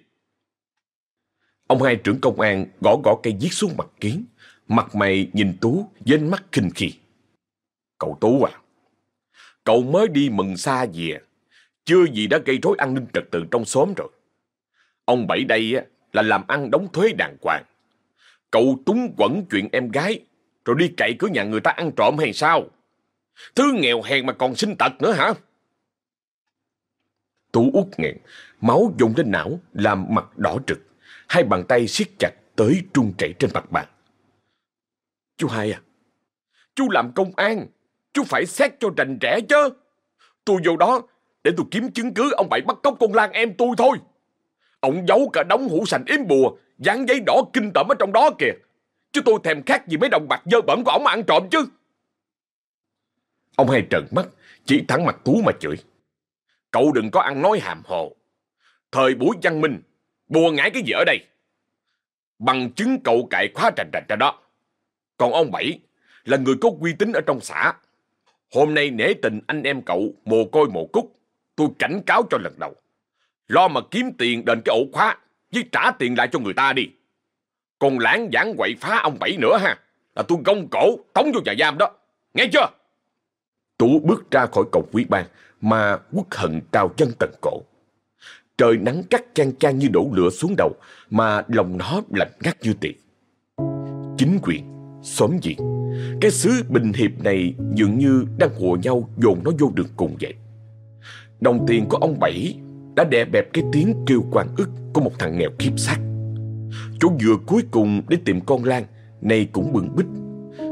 Ông hai trưởng công an gõ gõ cây viết xuống mặt kiến, mặt mày nhìn Tú với ánh mắt khinh khi. Cậu Tú à, cậu mới đi mừng xa về, chưa gì đã gây rối an ninh trật tự trong xóm rồi. Ông Bảy đây á, là làm ăn đóng thuế đàng hoàng. Cậu túng quẩn chuyện em gái, rồi đi cậy cửa nhà người ta ăn trộm hay sao? Thứ nghèo hèn mà còn sinh tật nữa hả? Tú út nghẹn, máu dồn lên não, làm mặt đỏ trực. Hai bàn tay siết chặt tới trung chảy trên mặt bàn. Chú hai à, chú làm công an, chú phải xét cho rành rẽ chứ. Tôi vô đó để tôi kiếm chứng cứ ông Bảy bắt cóc con Lan em tôi thôi. Ông giấu cả đống hũ sành yếm bùa, dán giấy đỏ kinh tởm ở trong đó kìa. Chứ tôi thèm khác gì mấy đồng bạc dơ bẩn của ông ăn trộm chứ. Ông hai trợn mắt, chỉ thẳng mặt Tú mà chửi. Cậu đừng có ăn nói hàm hồ. Thời buổi văn minh, bùa ngải cái gì ở đây? Bằng chứng cậu cậy khóa trành trành ra đó. Còn ông Bảy là người có uy tín ở trong xã. Hôm nay nể tình anh em cậu mồ côi mồ cúc, tôi cảnh cáo cho lần đầu. Lo mà kiếm tiền đền cái ổ khóa, với trả tiền lại cho người ta đi. Còn lãng giảng quậy phá ông Bảy nữa ha, là tôi gông cổ tống vô nhà giam đó. Nghe chưa? Tú bước ra khỏi cổng quý ban mà quốc hận cao chân tận cổ. Trời nắng cắt chang chang như đổ lửa xuống đầu mà lòng nó lạnh ngắt như tiền. Chính quyền, xóm diện, cái xứ bình hiệp này dường như đang hùa nhau dồn nó vô đường cùng vậy. Đồng tiền của ông Bảy đã đè bẹp cái tiếng kêu quan ức của một thằng nghèo khiếp xác. Chỗ dựa cuối cùng để tìm con Lan này cũng bừng bích.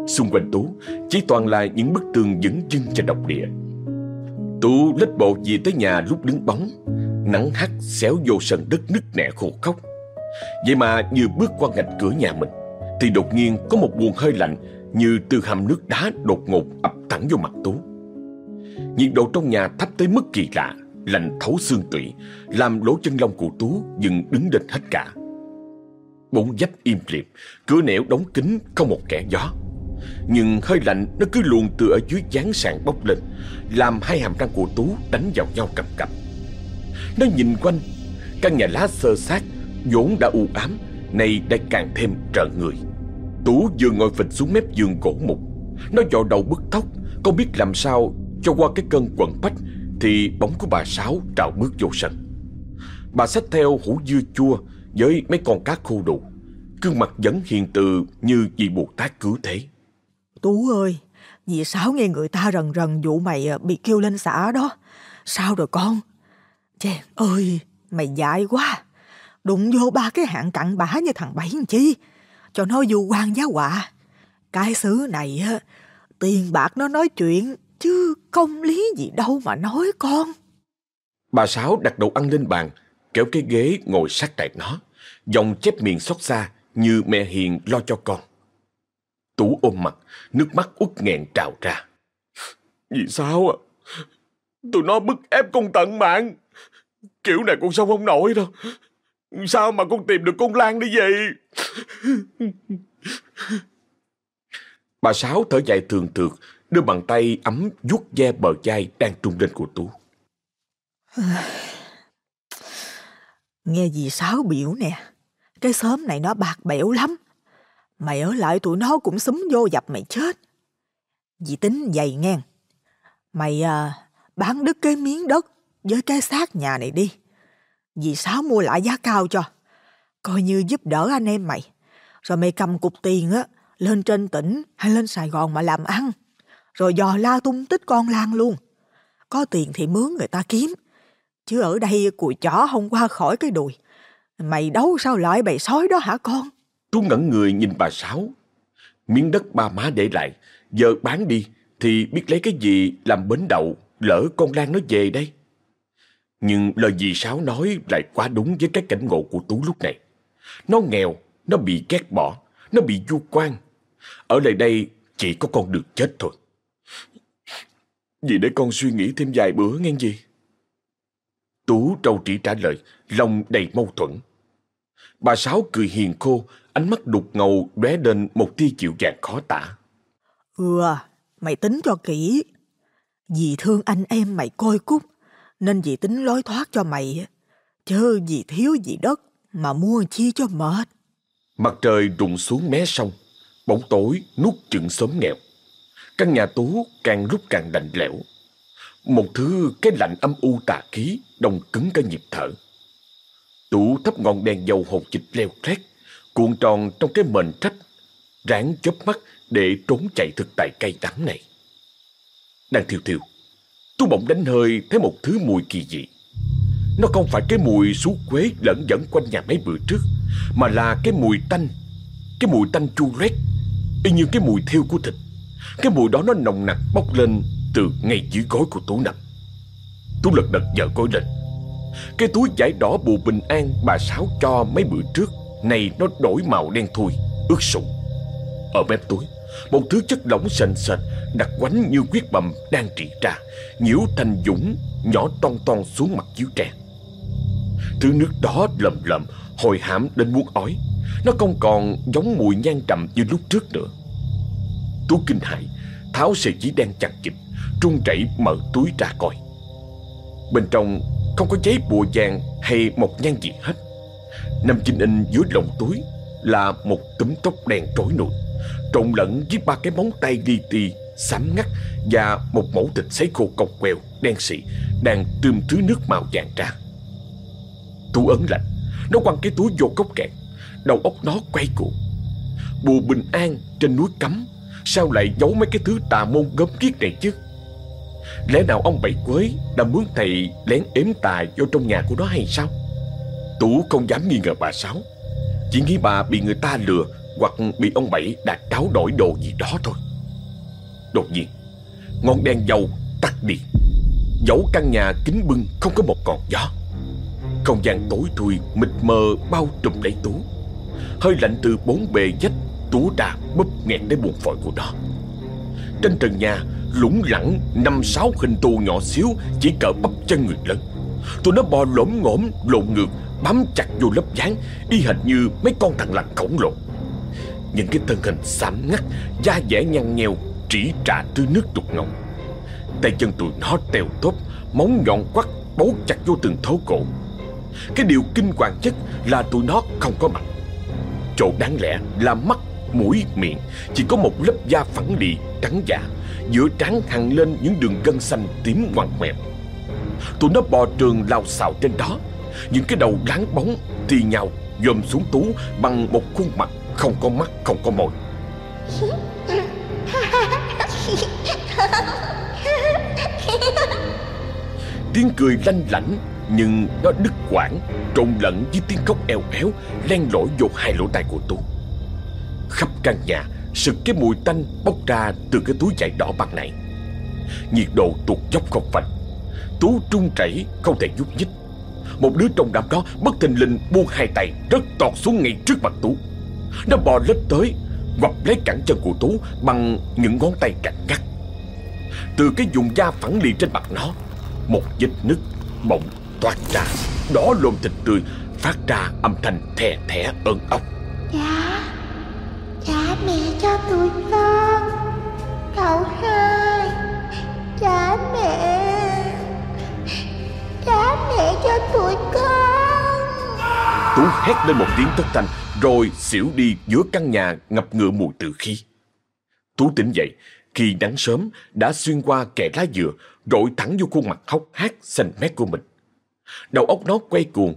Xung quanh Tú chỉ toàn là những bức tường vững chân và độc địa. Tú lết bộ về tới nhà lúc đứng bóng, nắng hắt xéo vô sân đất nứt nẻ khô khóc. Vậy mà vừa bước qua ngạch cửa nhà mình, thì đột nhiên có một buồn hơi lạnh như từ hầm nước đá đột ngột ập thẳng vô mặt Tú. Nhiệt độ trong nhà thấp tới mức kỳ lạ, lạnh thấu xương tủy, làm lỗ chân lông của Tú dừng đứng lên hết cả. Bốn dách im liệm cửa nẻo đóng kín không một kẻ gió. Nhưng hơi lạnh nó cứ luồn từ ở dưới gián sàn bốc lên, làm hai hàm răng của Tú đánh vào nhau cầm cập. Nó nhìn quanh, căn nhà lá sơ sát, vốn đã u ám, nay đã càng thêm trợn người. Tú vừa ngồi phịch xuống mép giường cổ mục, nó dò đầu bứt tóc, không biết làm sao cho qua cái cơn quẩn bách thì bóng của bà Sáu trào bước vô sân. Bà xách theo hũ dưa chua với mấy con cá khô đủ, gương mặt vẫn hiền từ như vì buộc tát cứu thế. Tú ơi, dì Sáu nghe người ta rần rần vụ mày à, bị kêu lên xã đó. Sao rồi con? Chè ơi, mày dại quá. Đụng vô ba cái hạng cặn bã như thằng Bảy chi. Cho nó dù quan giá họa. Cái xứ này á, tiền bạc nó nói chuyện, chứ công lý gì đâu mà nói con. Bà Sáu đặt đồ ăn lên bàn, kéo cái ghế ngồi sát cạnh nó, dòng chép miệng xót xa như mẹ hiền lo cho con. Tú ôm mặt, nước mắt uất nghẹn trào ra. Vì sao à? Tụi nó bức ép con tận mạng. Kiểu này con sống không nổi đâu. Sao mà con tìm được con Lan đi vậy? Bà Sáu thở dài thường thường, đưa bàn tay ấm vuốt ve bờ vai đang trung lên của Tú. Nghe dì Sáu biểu nè, cái xóm này nó bạc bẽo lắm. Mày ở lại tụi nó cũng xúm vô dập mày chết. Dì tính dày ngang. Mày à, bán đứt cái miếng đất với cái xác nhà này đi. Dì Sáu mua lại giá cao cho. Coi như giúp đỡ anh em mày. Rồi mày cầm cục tiền á, lên trên tỉnh hay lên Sài Gòn mà làm ăn. Rồi dò la tung tích con Lan luôn. Có tiền thì mướn người ta kiếm. Chứ ở đây cùi chó không qua khỏi cái đùi. Mày đấu sao lại bầy sói đó hả con? Tú ngẩn người nhìn bà Sáu. Miếng đất ba má để lại, giờ bán đi thì biết lấy cái gì làm bến đậu, lỡ con Lan nó về đây. Nhưng lời dì Sáu nói lại quá đúng với cái cảnh ngộ của Tú lúc này. Nó nghèo, nó bị ghét bỏ, nó bị du quan. Ở lại đây chỉ có con được chết thôi. Vì để con suy nghĩ thêm vài bữa nghe gì? Tú trâu trĩ trả lời, lòng đầy mâu thuẫn. Bà Sáu cười hiền khô, ánh mắt đục ngầu lóe lên một tia chịu dàng khó tả. Ừ, mày tính cho kỹ. Dì thương anh em mày coi cút nên dì tính lối thoát cho mày. Chớ dì thiếu gì đất mà mua chi cho mệt. Mặt trời rụng xuống mé sông, bóng tối nuốt chừng xóm nghèo. Căn nhà Tú càng lúc càng lạnh lẽo. Một thứ cái lạnh âm u tà khí đông cứng cả nhịp thở. Tú thắp ngọn đèn dầu hột dịch leo thét cuộn tròn trong cái mền trách, ráng chớp mắt để trốn chạy thực tại cây đắng này. Đang thiêu thiêu, tôi bỗng đánh hơi thấy một thứ mùi kỳ dị. Nó không phải cái mùi xú quế lẫn dẫn quanh nhà mấy bữa trước, mà là cái mùi tanh, cái mùi tanh chua rét, y như cái mùi thiêu của thịt. Cái mùi đó nó nồng nặc bốc lên từ ngay dưới gối của Tú nằm. Tú lật đật dở gối lên. Cái túi vải đỏ bù bình an bà Sáu cho mấy bữa trước, này nó đổi màu đen thui, ướt sũng. Ở mép túi, một thứ chất lỏng sền sệt, đặc quánh như quyết bầm đang trị ra, nhiễu thành dũng, nhỏ toan toan xuống mặt chiếu tre. Thứ nước đó lầm lầm, hồi hãm đến muốn ói. Nó không còn giống mùi nhang trầm như lúc trước nữa. Tú kinh hãi, tháo sợi chỉ đen chặt kịp trung chảy mở túi ra coi. Bên trong không có giấy bùa vàng hay một nhang gì hết. Nằm chinh in dưới lồng túi là một túm tóc đen trối nụi, trộn lẫn với ba cái móng tay li ti, xám ngắt và một mẫu thịt sấy khô cọc queo, đen xị, đang tươm thứ nước màu vàng ra. Tú ấn lạnh, nó quăng cái túi vô cốc kẹt, đầu óc nó quay cuồng. Bùa bình an trên núi cấm, sao lại giấu mấy cái thứ tà môn gớm kiết này chứ? Lẽ nào ông Bảy Quế đã mướn thầy lén ếm tà vô trong nhà của nó hay sao? Tú không dám nghi ngờ bà Sáu Chỉ nghĩ bà bị người ta lừa hoặc bị ông Bảy đạt cáo đổi đồ gì đó thôi. Đột nhiên Ngọn đèn dầu tắt đi. Dẫu căn nhà kính bưng không có một còn gió. Không gian tối thui Mịt mờ bao trùm lấy Tú. Hơi lạnh từ bốn bề dách Tú đã bóp nghẹn đến buồn phổi của nó. Trên trần nhà lủng lẳng năm sáu hình tù nhỏ xíu chỉ cỡ bắp chân người lớn. Tụi nó bò lõm ngổm, lộn ngược, bám chặt vô lớp dáng, y hệt như mấy con thằng lằn khổng lồ. Những cái thân hình xám ngắt, da dẻ nhăn nheo, trĩ trà tư nước đục ngầu. Tay chân tụi nó tèo tốt, móng nhọn quắt bấu chặt vô từng thấu cổ. Cái điều kinh hoàng nhất là tụi nó không có mặt. Chỗ đáng lẽ là mắt, mũi, miệng chỉ có một lớp da phẳng lì, trắng dạ, giữa trán hằn lên những đường gân xanh tím ngoằn ngoèo. Tụi nó bò trường lao xào trên đó, những cái đầu đáng bóng thì nhào, dòm xuống tú bằng một khuôn mặt không có mắt, không có môi. Tiếng cười lanh lảnh nhưng nó đứt quãng, trộn lẫn với tiếng khóc eo éo len lỏi vô hai lỗ tai của Tú. Khắp căn nhà sực cái mùi tanh bốc ra từ cái túi vải đỏ bạc này. Nhiệt độ tụt dốc không phanh. Tú trung chảy không thể nhúc nhích. Một đứa trong đám đó bất thình lình buông hai tay rớt tọt xuống ngay trước mặt Tú. Nó bò lết tới, quặp lấy cẳng chân của Tú bằng những ngón tay cạnh ngắt. Từ cái vùng da phẳng liền trên mặt nó, một vết nứt bỗng toát ra, đỏ lồn thịt tươi, phát ra âm thanh thè thẻ ơn ốc. Dạ Dạ mẹ cho tụi con Cậu hai Dạ mẹ Dạ mẹ cho tụi con Tú hét lên một tiếng thất thanh, Rồi xỉu đi giữa căn nhà ngập ngựa mùi tử khí. Tú tỉnh dậy, Khi nắng sớm đã xuyên qua kẻ lá dừa Rội thẳng vô khuôn mặt hốc hác xanh mét của mình. Đầu óc nó quay cuồng,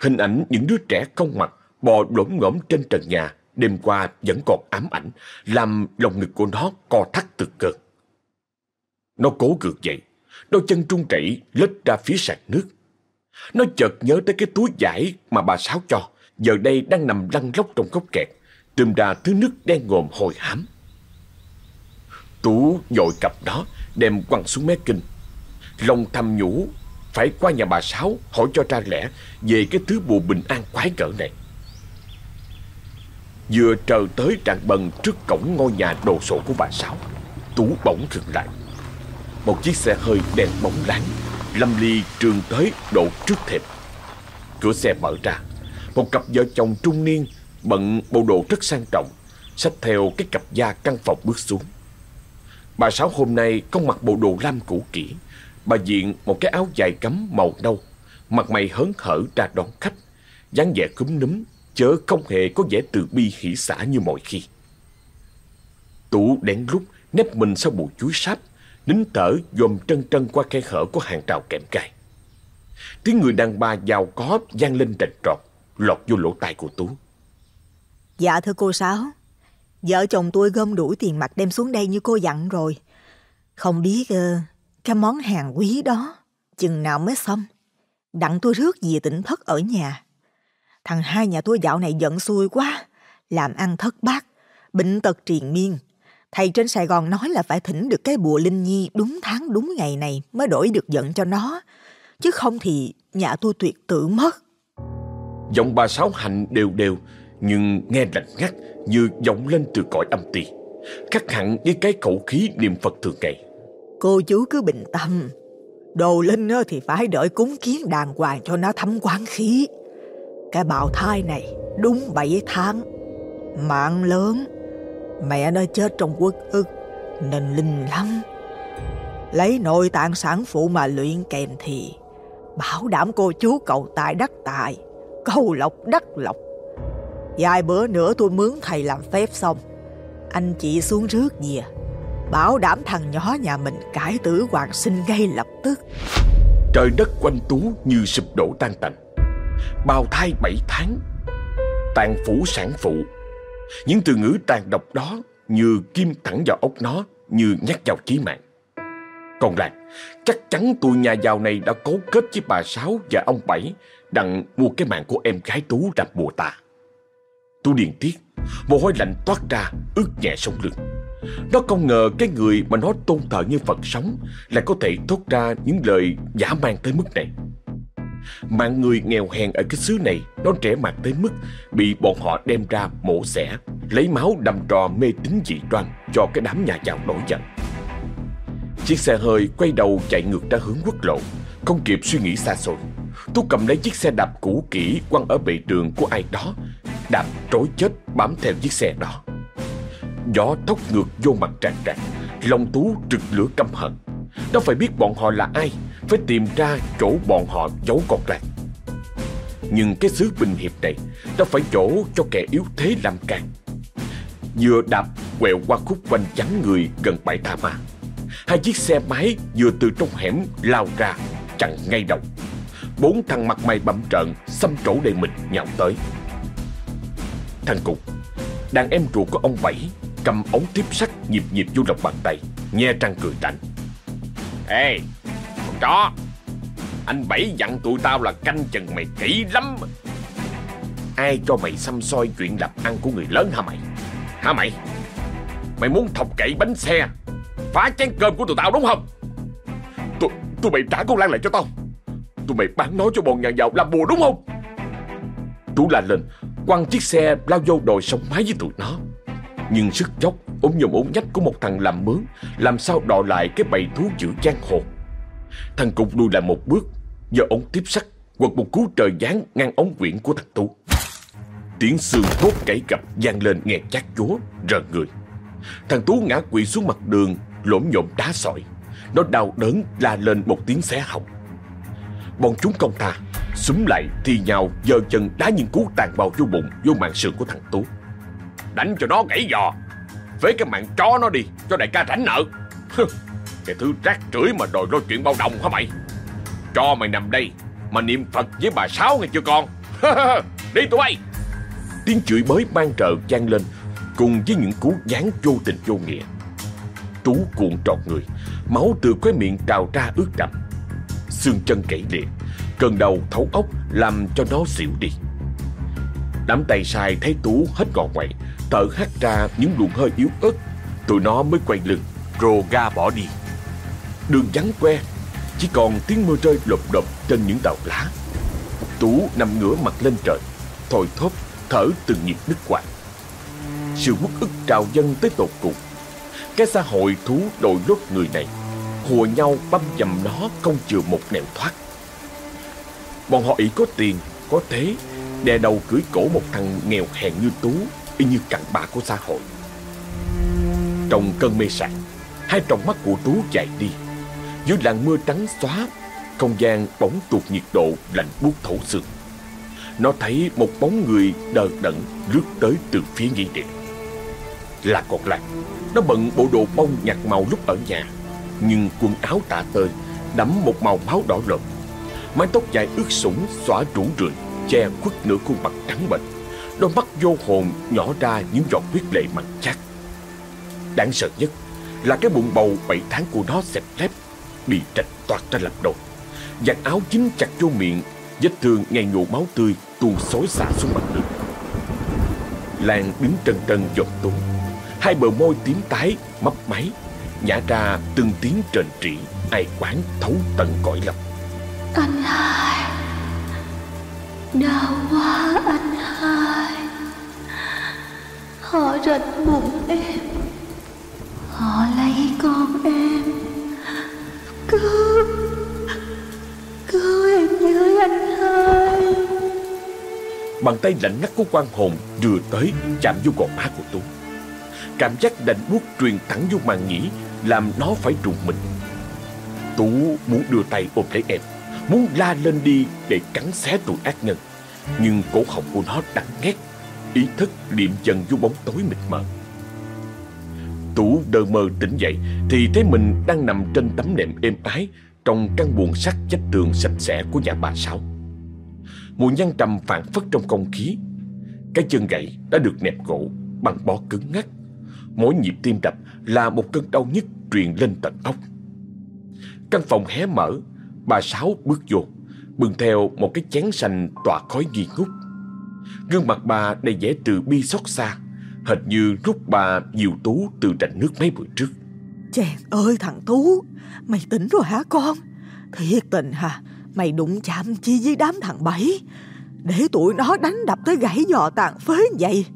Hình ảnh những đứa trẻ không mặt, Bò lổm ngổm trên trần nhà, Đêm qua vẫn còn ám ảnh, Làm lòng ngực của nó co thắt cực cơn. Nó cố gượng dậy, Đôi chân trung chảy lết ra phía sàn nước. Nó chợt nhớ tới cái túi vải mà bà Sáu cho. Giờ đây đang nằm lăn lóc trong góc kẹt Trùm ra thứ nước đen ngòm hồi hám. Tú dội cặp đó, Đem quăng xuống mé kinh. Lòng thầm nhủ Phải qua nhà bà Sáu hỏi cho ra lẽ Về cái thứ bùa bình an quái cỡ này. Vừa trờ tới trạng bần trước cổng ngôi nhà đồ sộ của bà Sáu, Tú bỗng khựng lại. Một chiếc xe hơi đèn bóng láng Lâm ly trường tới độ trước thềm. Cửa xe mở ra. Một cặp vợ chồng trung niên Bận bộ đồ rất sang trọng Xách theo cái cặp da căn phòng bước xuống. Bà Sáu hôm nay không mặc bộ đồ lam cũ kỹ. Bà diện một cái áo dài cắm màu nâu Mặt mày hớn hở ra đón khách. dáng vẻ cúm núm chớ không hề có vẻ từ bi hỷ xả như mọi khi. tủ đèn lúc nép mình sau bụi chuối sáp, nín thở dòm trân trân qua khe hở của hàng rào kẽm gai. Tiếng người đàn bà giàu có vang lên rành rọt, lọt vô lỗ tai của Tú. Dạ thưa cô Sáu, vợ chồng tôi gom đủ tiền mặt đem xuống đây như cô dặn rồi. Không biết uh, cái món hàng quý đó chừng nào mới xong. Đặng tôi rước về tỉnh thất ở nhà. Thằng hai nhà tôi dạo này giận xui quá, làm ăn thất bát, bệnh tật triền miên. Thầy trên Sài Gòn nói là phải thỉnh được cái bùa Linh Nhi đúng tháng đúng ngày này mới đổi được giận cho nó. Chứ không thì nhà tôi tuyệt tử mất. Giọng bà Sáu Hạnh đều đều, nhưng nghe lạnh ngắt như vọng lên từ cõi âm ti. Khác hẳn với cái khẩu khí niệm Phật thường ngày. Cô chú cứ bình tâm. Đồ Linh thì phải đợi cúng kiến đàng hoàng cho nó thấm quán khí. Cái bào thai này đúng 7 tháng. Mạng lớn. Mẹ nó chết trong quốc ức nên linh lắm. Lấy nội tạng sản phụ mà luyện kèm thì bảo đảm cô chú cầu tài đắc tài, câu lộc đắc lộc. Vài bữa nữa tôi mướn thầy làm phép xong, anh chị xuống rước về, bảo đảm thằng nhỏ nhà mình cải tử hoàng sinh ngay lập tức. Trời đất quanh tú như sụp đổ tan tành bào thai bảy tháng, tàn phủ sản phụ. Những từ ngữ tàn độc đó như kim thẳng vào ốc nó, như nhát vào chí mạng. Còn lại, chắc chắn tụi nhà giàu này đã cấu kết với bà Sáu và ông Bảy đặng mua cái mạng của em gái Tú làm bùa tà. Tú điền tiếc, mồ hôi lạnh toát ra, ướt nhẹ sống lưng. Nó không ngờ cái người mà nó tôn thờ như Phật sống lại có thể thốt ra những lời giả mang tới mức này. Mạng người nghèo hèn ở cái xứ này Nó trẻ mặt tới mức Bị bọn họ đem ra mổ xẻ, Lấy máu đầm trò mê tín dị đoan Cho cái đám nhà giàu nổi giận. Chiếc xe hơi quay đầu chạy ngược ra hướng quốc lộ, Không kịp suy nghĩ xa xôi. Tú cầm lấy chiếc xe đạp cũ kỹ quăng ở bệ đường của ai đó, Đạp trối chết bám theo chiếc xe đó. Gió thốc ngược vô mặt tràn tràn Lòng Tú trực lửa căm hận. Nó phải biết bọn họ là ai, Phải tìm ra chỗ bọn họ giấu con Lan Nhưng cái xứ bình hiệp này Nó phải chỗ cho kẻ yếu thế làm càng. Vừa đạp quẹo qua khúc quanh chắn người gần bãi tha ma. Hai chiếc xe máy vừa từ trong hẻm lao ra, chặn ngay đầu. Bốn thằng mặt mày bậm trợn Xăm trổ đầy mình nhào tới. Thằng Cục, Đàn em ruột của ông Bảy Cầm ống tiếp sắt nhịp nhịp vô lòng bàn tay, Nhe răng cười tạnh. Ê Con chó Anh Bảy dặn tụi tao là canh chừng mày kỹ lắm. Ai cho mày xăm soi chuyện làm ăn của người lớn hả mày? Hả mày? Mày muốn thọc cậy bánh xe Phá chén cơm của tụi tao đúng không? Tụi, tụi mày trả con Lan lại cho tao. Tụi mày bán nói cho bọn nhà giàu làm bùa đúng không? Tú la lên Quăng chiếc xe lao vô đồi sông mái với tụi nó. Nhưng sức chóc ốm nhồm ốm nhách của một thằng làm mướn, Làm sao đòi lại cái bầy thú dữ giang hồ? Thằng cục lùi lại một bước Giờ ống tiếp sắt Quật một cú trời giáng ngang ống quyển của thằng Tú. Tiếng xương thốt cãi gặp vang lên nghe chát chúa, rợn người. Thằng Tú ngã quỵ xuống mặt đường, Lổm nhổm đá sỏi. Nó đau đớn la lên một tiếng xé họng. Bọn chúng công ta súng lại thì nhào giơ chân đá những cú tàn bạo vô bụng, Vô mạng sườn của thằng Tú. Đánh cho nó gãy giò. Phế cái mạng chó nó đi, Cho đại ca rảnh nợ. Cái thứ rác rưởi mà đòi lo chuyện bao đồng hả mày? Cho mày nằm đây Mà niệm Phật với bà Sáu nghe chưa con? Đi tụi bay. Tiếng chửi bới ban trợ vang lên Cùng với những cú giáng vô tình vô nghĩa. Tú cuộn tròn người, Máu từ khóe miệng trào ra ướt đậm Xương chân gãy liệt Cơn đầu thấu ốc làm cho nó xỉu đi. Đám tay sai thấy Tú hết gò quậy Thở hắt ra những luồng hơi yếu ớt Tụi nó mới quay lưng Rồ ga bỏ đi. Đường vắng que Chỉ còn tiếng mưa rơi lộp độp trên những tàu lá. Tú nằm ngửa mặt lên trời Thôi thóp thở từng nhịp đứt quãng Sự bức ức trào dâng tới tột cùng. Cái xã hội thú đội lốt người này Hùa nhau băm dầm nó không chừa một nẻo thoát. Bọn họ ý có tiền, có thế Đè đầu cưỡi cổ một thằng nghèo hèn như Tú. Y như cặn bã của xã hội. Trong cơn mê sảng, Hai tròng mắt của Tú chạy đi. Dưới làn mưa trắng xóa, Không gian bóng tuột nhiệt độ lạnh buốt thấu xương. Nó thấy một bóng người đờ đẫn lướt tới từ phía nghi địa. Là còn lạc. Nó bận bộ đồ bông nhạt màu lúc ở nhà, Nhưng quần áo tả tơi, Đẫm một màu máu đỏ lợm. Mái tóc dài ướt sũng xõa rủ rượi, Che khuất nửa khuôn mặt trắng bệch. Đôi mắt vô hồn nhỏ ra những giọt huyết lệ mặn chát Đáng sợ nhất là cái bụng bầu 7 tháng của nó xẹp lép, Bị trạch toạt ra lập đôi Giặt áo dính chặt vô miệng, Vết thương ngày nhụ máu tươi tuôn xối xả xuống mặt nước. Lan đứng trần trần giọt tuôn Hai bờ môi tím tái, mấp máy, Nhả ra từng tiếng trền trĩ, Ai quán thấu tận cõi lòng Anh hai Đau quá anh hai. Họ rạch bụng em. Họ lấy con em. Cứu Cứu em với anh hai. Bàn tay lạnh ngắt của quan hồn đưa tới chạm vô gò má của Tú. Cảm giác lạnh buốt truyền thẳng vô màng nhĩ, Làm nó phải rùng mình. Tú muốn đưa tay ôm lấy em. Muốn la lên đi để cắn xé tụi ác nhân. Nhưng cổ họng của nó đắng ngắt, Ý thức liệm dần vô bóng tối mịt mờ. Tú đờ mơ tỉnh dậy Thì thấy mình đang nằm trên tấm nệm êm ái Trong căn buồng sắt vách tường sạch sẽ của nhà bà Sáu. Mùi nhăn trầm phản phất trong không khí. Cái chân gậy đã được nẹp gỗ bằng bó cứng ngắc Mỗi nhịp tim đập là một cơn đau nhức truyền lên tận óc. Căn phòng hé mở Bà Sáu bước vô, Bưng theo một cái chén xanh tỏa khói nghi ngút. Gương mặt bà đầy vẻ từ bi xót xa, Hệt như rút bà nhiều Tú từ rạch nước mấy bữa trước. Chàng ơi, thằng Tú, Mày tỉnh rồi hả con? Thiệt tình hả? Mày đụng chạm chi với đám thằng Bảy? Để tụi nó đánh đập tới gãy giò tàn phế vậy.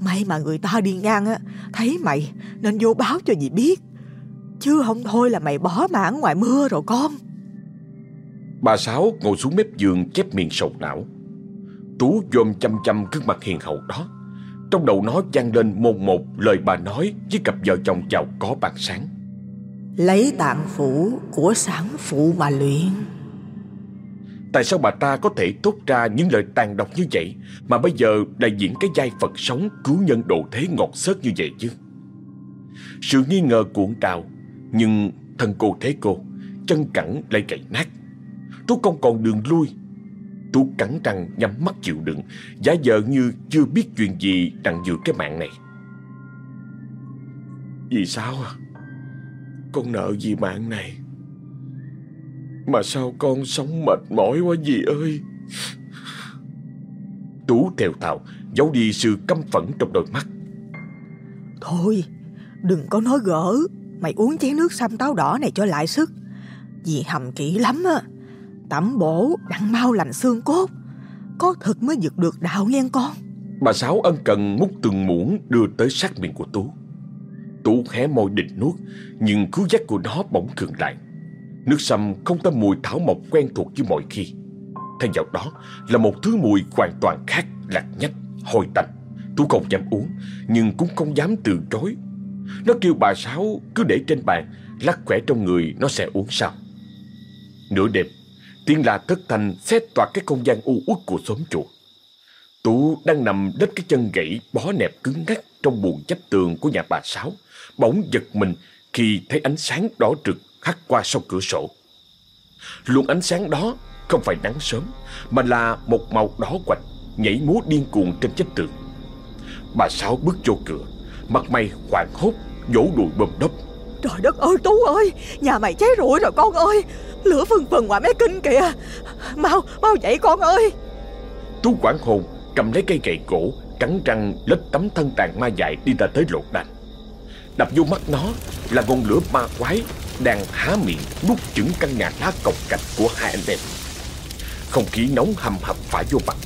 May mà người ta đi ngang á, Thấy mày, nên vô báo cho dì biết. Chứ không thôi là mày bỏ mạng ngoài mưa rồi con. Bà Sáu ngồi xuống mép giường chép miệng sầu não. Tú dòm chăm chăm gương mặt hiền hậu đó. Trong đầu nó vang lên một một lời bà nói với cặp vợ chồng giàu có bằng sáng. Lấy tạng phủ của sản phụ mà luyện. Tại sao bà ta có thể tốt ra những lời tàn độc như vậy Mà bây giờ lại diễn cái vai Phật sống cứu nhân độ thế ngọt xớt như vậy chứ? Sự nghi ngờ cuộn trào Nhưng thân cô thế cô Chân cẳng lại gãy nát Tú không còn đường lui. Tú cắn răng nhắm mắt chịu đựng. Giả vờ như chưa biết chuyện gì đằng giữa cái mạng này. Vì sao à? Con nợ gì mạng này. Mà sao con sống mệt mỏi quá dì ơi? Tú theo tạo Giấu đi sự căm phẫn trong đôi mắt. Thôi, đừng có nói gỡ. Mày uống chén nước xăm táo đỏ này cho lại sức. Dì hầm kỹ lắm á. Tẩm bổ đặng mau lành xương cốt. Có thực mới giật được đạo nghe con. Bà Sáu ân cần múc từng muỗng đưa tới sát miệng của Tú. Tú hé môi định nuốt Nhưng cứu giác của nó bỗng khựng lại. Nước sâm không có mùi thảo mộc quen thuộc như mọi khi. Thay vào đó là một thứ mùi hoàn toàn khác Lạc nhách, hôi tanh. Tú không dám uống Nhưng cũng không dám từ chối. Nó kêu bà Sáu cứ để trên bàn Lắc khỏe trong người nó sẽ uống sau. Nửa đêm Tiếng la thất thanh xét toạc cái không gian u uất của xóm chùa Tú đang nằm đứt cái chân gãy bó nẹp cứng ngắc trong buồng chắp tường của nhà bà Sáu. Bỗng giật mình khi thấy ánh sáng đỏ rực hắt qua sau cửa sổ. Luồng ánh sáng đó không phải nắng sớm mà là một màu đỏ quạch nhảy múa điên cuồng trên chắp tường. Bà Sáu bước vô cửa, mặt mày hoảng hốt, vỗ đùi bầm đốc. Trời đất ơi, Tú ơi, Nhà mày cháy rụi rồi con ơi. Lửa phân phần ngoài mé kinh kìa. Mau mau dậy con ơi. Tú quảng hồn, cầm lấy cây gậy gỗ, cắn răng lết tấm thân tàn ma dại đi ra tới lột đành. Đập vô mắt nó là ngọn lửa ma quái đang há miệng nuốt chửng căn nhà lá cọc cạch của hai anh em. Không khí nóng hầm hập phả vô mặt,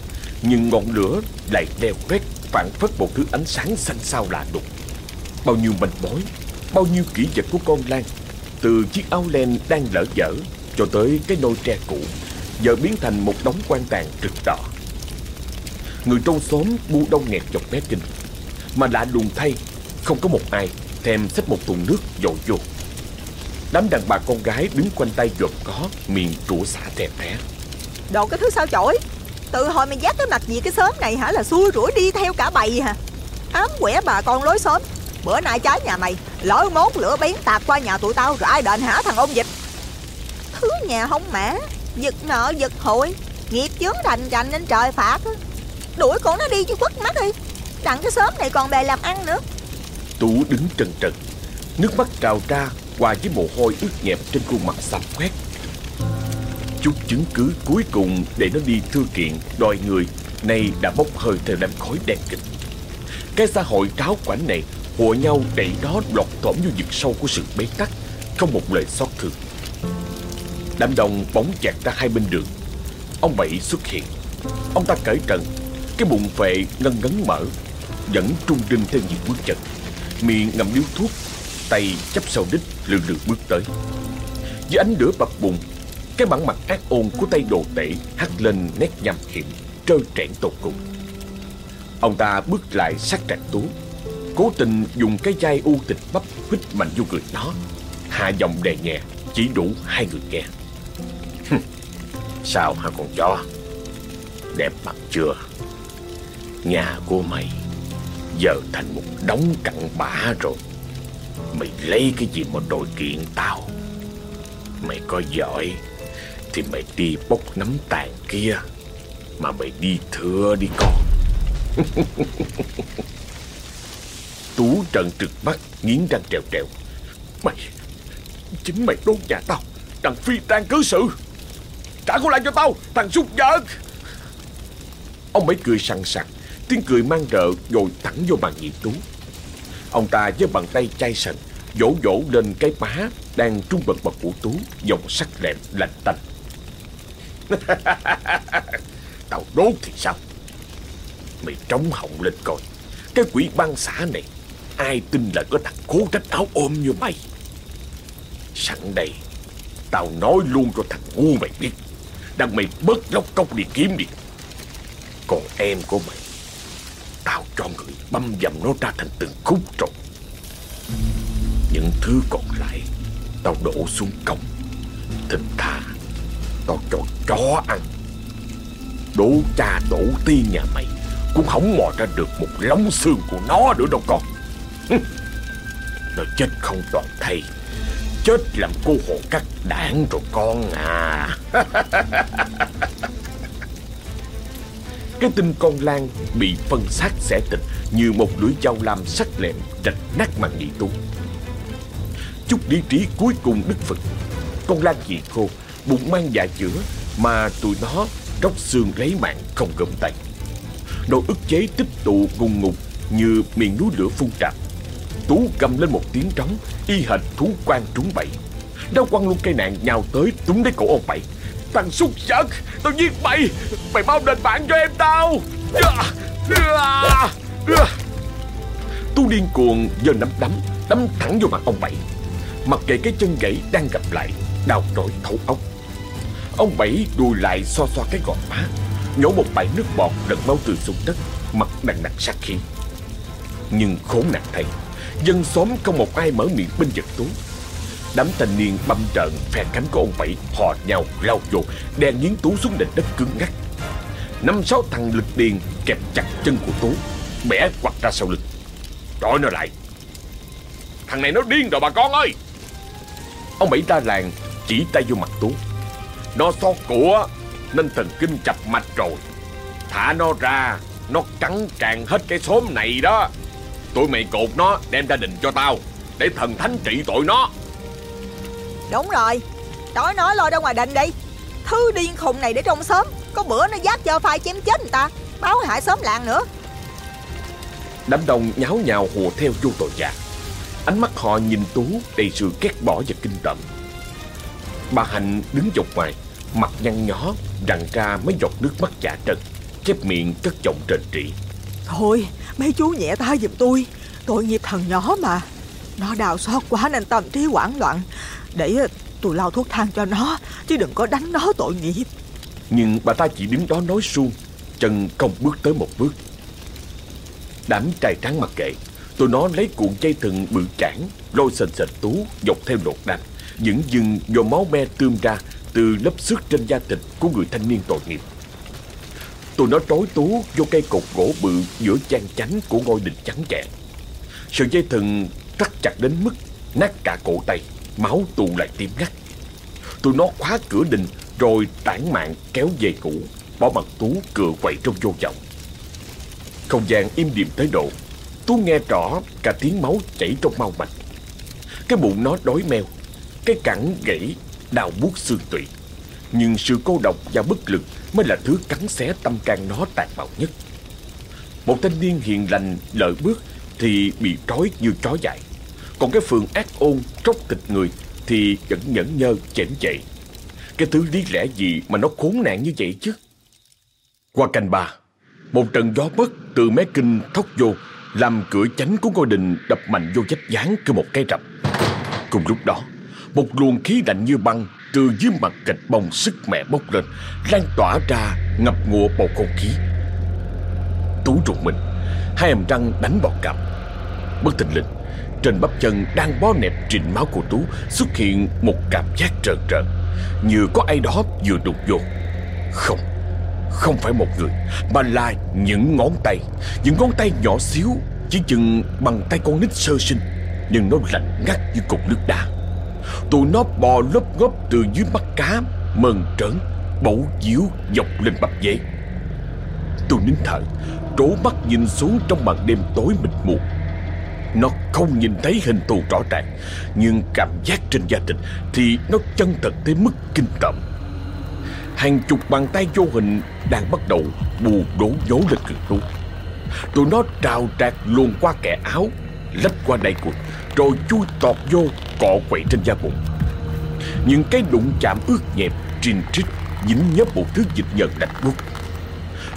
nhưng ngọn lửa lại leo quét phản phất một thứ ánh sáng xanh xao lạ lùng. Bao nhiêu manh mối bao nhiêu kỹ vật của con lan, từ chiếc áo len đang lỡ dở cho tới cái nôi tre cũ, giờ biến thành một đống quan tàn rực đỏ Người trong xóm bu đông nghẹt dọc mé kinh, Mà lạ lùng thay, Không có một ai thèm xách một thùng nước dội vô. Đám đàn bà con gái đứng quanh tay giọt có, Miệng rủa xả thèm té Đồ cái thứ sao chổi? Tự hồi mày dắt cái mặt gì cái xóm này hả Là xua rủi đi theo cả bầy hả? Ám quẻ bà con lối xóm. Bữa nay trái nhà mày, Lỡ mốt lửa bén tạt qua nhà tụi tao Rồi ai đền hả thằng ông dịch? Thứ nhà không mã, Giật nợ, giật hội Nghiệp chướng thành rành nên trời phạt Đuổi con nó đi chứ quất mắt đi, Đặng cái xóm này còn bè làm ăn nữa. Tú đứng trần trần, Nước mắt trào ra Hòa với mồ hôi ướt nhẹp trên khuôn mặt xám khoét Chút chứng cứ cuối cùng để nó đi thư kiện, đòi người, Nay đã bốc hơi theo đám khói đen kịch. Cái xã hội tráo quảnh này Hùa nhau đẩy nó lọt thỏm vô vực sâu của sự bế tắc, Không một lời xót thương. Đám đông bóng chặt ra hai bên đường. Ông Bảy xuất hiện. Ông ta cởi trần, cái bụng phệ ngân ngấn mở, Vẫn trung đinh theo nhịp bước chân. Miệng ngậm điếu thuốc, Tay chấp sau đích lừ lừ bước tới. Dưới ánh lửa bập bùng, Cái bản mặt ác ôn của tay đồ tể Hắt lên nét nhằm hiểm, Trơ trẽn tột cùng. Ông ta bước lại sát trạch tú. Cố tình dùng cái chai u tịch bắp Hít mạnh vô người nó Hạ giọng đè nhẹ, Chỉ đủ hai người nghe. Sao hả con chó? Đẹp mặt chưa? Nhà của mày Giờ thành một đống cặn bã rồi. Mày lấy cái gì mà đòi kiện tao? Mày có giỏi Thì mày đi bốc nắm tàn kia, Mà mày đi thưa đi con. Tú trận trực mắt, Nghiến răng trèo trèo. Mày, Chính mày đốt nhà tao, Đằng phi tan cứ sự. Trả cô lại cho tao, Thằng súc vật. Ông mấy cười sằng sặc, Tiếng cười mang rợ rồi thẳng vô bàn nhị tú. Ông ta với bàn tay chai sần, Vỗ vỗ lên cái má Đang trung bật bật của tú Dòng sắc lẹm, lạnh tanh. Tao đốt thì sao? Mày trống họng lên coi, Cái quỷ băng xã này. Ai tin là có thằng cố trách áo ôm như mày? Sẵn đây, Tao nói luôn cho thằng ngu mày biết. Đằng mày bớt lóc cốc đi kiếm đi. Còn em của mày, Tao cho người băm dầm nó ra thành từng khúc rồi Những thứ còn lại, Tao đổ xuống cống. Thịt thà Tao cho chó ăn. Đổ cha đổ tiên nhà mày Cũng không mò ra được một lóng xương của nó nữa đâu con. Nó chết không toàn thây. Chết làm cô hộ cắt đảng rồi con à. Cái tin con Lan bị phân xác xẻ thịt Như một lưỡi dao lam sắc lẹm rạch nát màn nhị tu Chút lý trí cuối cùng đức phật. Con Lan dị khô, Bụng mang dạ chữa Mà tụi nó róc xương lấy mạng không gom tay. Nỗi ức chế tích tụ ngùng ngục Như miền núi lửa phun trào. Tú gầm lên một tiếng trống, Y hệt thú quan trúng bẫy. Nó quăng luôn cây nạn nhào tới túm lấy cổ ông bảy. Thằng súc vật Tao giết mày. Mày mau đền mạng cho em tao. Dạ. Dạ. Tú điên cuồng giơ nắm đấm Đấm thẳng vô mặt ông bảy. Mặc kệ cái chân gãy đang gặp lại, Đau nổi thấu ốc. Ông bảy đùi lại xoa xoa cái gò má, Nhổ một bãi nước bọt đợt máu từ xuống đất, Mặt đằng nặng sát khí. Nhưng khốn nạn thay Dân xóm không một ai mở miệng bên giật tú Đám thanh niên băm trợn, phe cánh của ông Bảy hò nhau, lao vô, đè nghiến Tú xuống nền đất cứng ngắc Năm sáu thằng lực điền kẹp chặt chân của Tú Bẻ quặt ra sau lưng. Trói nó lại. Thằng này nó điên rồi, bà con ơi! Ông Bảy ra làng, chỉ tay vô mặt Tú Nó xót của, Nên thần kinh chập mạch rồi. Thả nó ra, Nó cắn càng hết cái xóm này đó. Tụi mày cột nó đem ra đình cho tao Để thần thánh trị tội nó. Đúng rồi Đói nó lôi ra ngoài đình đi. Thứ điên khùng này để trong xóm Có bữa nó giáp cho phai chém chết người ta Báo hại xóm làng nữa. Đám đông nháo nhào hùa theo vô tội vạ. Ánh mắt họ nhìn Tú đầy sự ghét bỏ và kinh tởm. Bà Hạnh đứng dọc ngoài Mặt nhăn nhó Rằn ra mấy giọt nước mắt giả trần Chép miệng cất giọng trền trị Thôi, mấy chú nhẹ tay giùm tôi. Tội nghiệp thằng nhỏ mà. Nó đào xót quá nên tâm trí hoảng loạn. Để ờ, tôi lau thuốc thang cho nó, Chứ đừng có đánh nó tội nghiệp. Nhưng bà ta chỉ đứng đó nói suông, Chân không bước tới một bước. Đám trai trắng mặc kệ. Tụi nó lấy cuộn dây thừng bự trảng Lôi sền sệt tú, dọc theo lột đạch Những dừng do máu me tươm ra Từ lớp xước trên da thịt của người thanh niên tội nghiệp. Tụi nó trói tú vô cây cột gỗ bự giữa chan chánh của ngôi đình trắng chẹn Sợi dây thừng thắt chặt đến mức nát cả cổ tay, Máu tụ lại tim ngắt. Tụi nó khóa cửa đình Rồi tản mạng kéo về cũ, Bỏ mặt Tú cựa quậy trong vô vọng. Không gian im điềm tới độ, Tú nghe rõ cả tiếng máu chảy trong mau mạch. Cái bụng nó đói meo, Cái cẳng gãy đào buốt xương tủy. Nhưng sự cô độc và bất lực Mới là thứ cắn xé tâm can nó tàn bạo nhất. Một thanh niên hiền lành lợi bước Thì bị trói như chó dại. Còn cái phường ác ôn, tróc thịt người Thì vẫn nhẫn nhơ chém chạy Cái thứ lý lẽ gì mà nó khốn nạn như vậy chứ? Qua canh ba, Một trận gió bất từ mé kinh thốc vô, Làm cửa chánh của ngôi đình đập mạnh vô vách dáng cứ một cái rập Cùng lúc đó, Một luồng khí lạnh như băng từ dưới mặt gạch bông sức mẹ bốc lên, lan tỏa ra ngập ngụa bầu không khí. Tú rụng mình, hai hàm răng đánh vào cặp bất tình lình, trên bắp chân đang bó nẹp trịnh máu của tú xuất hiện một cảm giác trợn trợn như có ai đó vừa đục vô. Không không phải một người, mà là những ngón tay. Những ngón tay nhỏ xíu, chỉ chừng bằng tay con nít sơ sinh, nhưng nó lạnh ngắt như cục nước đá. Tụi nó bò lốp ngốp từ dưới mắt cá mần trớn Bẩu díu, dọc lên bắp dế. Tôi nín thở, Trố mắt nhìn xuống trong màn đêm tối mịt mù. Nó không nhìn thấy hình thù rõ ràng, Nhưng cảm giác trên da thịt Thì nó chân thật tới mức kinh tởm. Hàng chục bàn tay vô hình Đang bắt đầu bù đổ dố lên cực tú Tụi nó trào trạc luồn qua kẻ áo, Lách qua đầy quần rồi chui tọt vô cọ quậy trên da bụng. Những cái đụng chạm ướt nhẹp Trinh trích Dính nhấp một thứ dịch nhợt lạnh buốt.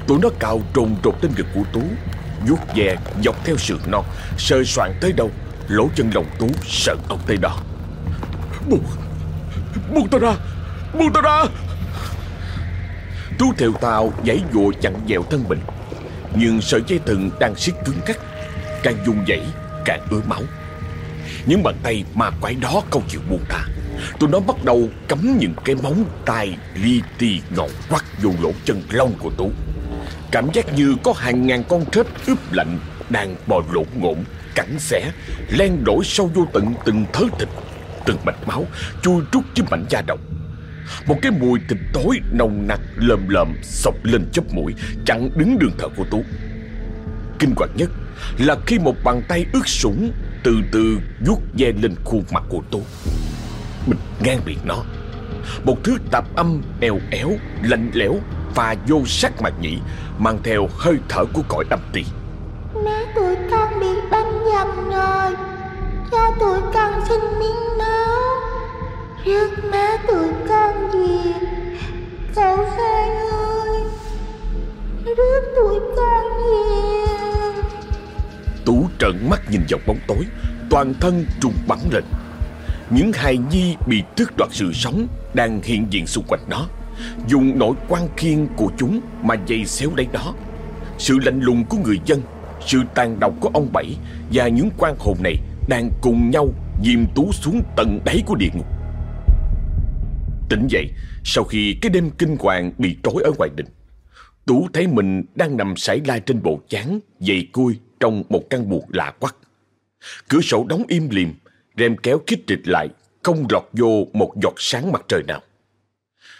Tụi nó cào trồn trột lên ngực của Tú, vuốt ve, dọc theo sườn non, Sờ soạn tới đâu, Lỗ chân lòng Tú sợ ông tới đó. Buông Buông tao ra, Buông tao ra! Tú theo tao giãy dụa chặn dẹo thân mình. Nhưng sợi dây thừng đang siết cứng cắt, Càng dùng dãy càng ứa máu. Những bàn tay ma quái đó không chịu buông ta Tụi nó bắt đầu cắm những cái móng tay li ti ngọn quắt vô lỗ chân lông của Tú Cảm giác như có hàng ngàn con trết ướp lạnh Đang bò lộn ngộn, cắn xẻ Len đổi sâu vô tận từng thớ thịt Từng mạch máu chui rút trên mảnh da động Một cái mùi thịt tối nồng nặc lờm lợm sộc lên chóp mũi Chặn đứng đường thở của Tú Kinh hoàng nhất là khi một bàn tay ướt sũng từ từ vuốt ve lên khuôn mặt của tôi mình ngang miệng nó. Một thứ tạp âm eo éo, lạnh lẽo Và vô sắc mặt nhị Mang theo hơi thở của cõi âm ti. Má tụi con bị băm nhầm rồi. Cho tụi con xin miếng máu. Rước má tụi con về. Cậu hai ơi Rước tụi con về trợn mắt nhìn vào bóng tối, Toàn thân trùng bắn lên. Những hài nhi bị tước đoạt sự sống Đang hiện diện xung quanh nó, Dùng nỗi quan khiên của chúng Mà dây xéo lấy đó. Sự lạnh lùng của người dân, Sự tàn độc của ông Bảy Và những quan hồn này Đang cùng nhau dìm Tú xuống tận đáy của địa ngục. Tỉnh dậy, Sau khi cái đêm kinh hoàng bị trói ở ngoài đình, Tú thấy mình đang nằm sải lai trên bộ chán, Dày cui trong một căn buồng lạ quắc. Cửa sổ đóng im lìm, Rèm kéo kít trịch lại, Không lọt vô một giọt sáng mặt trời nào.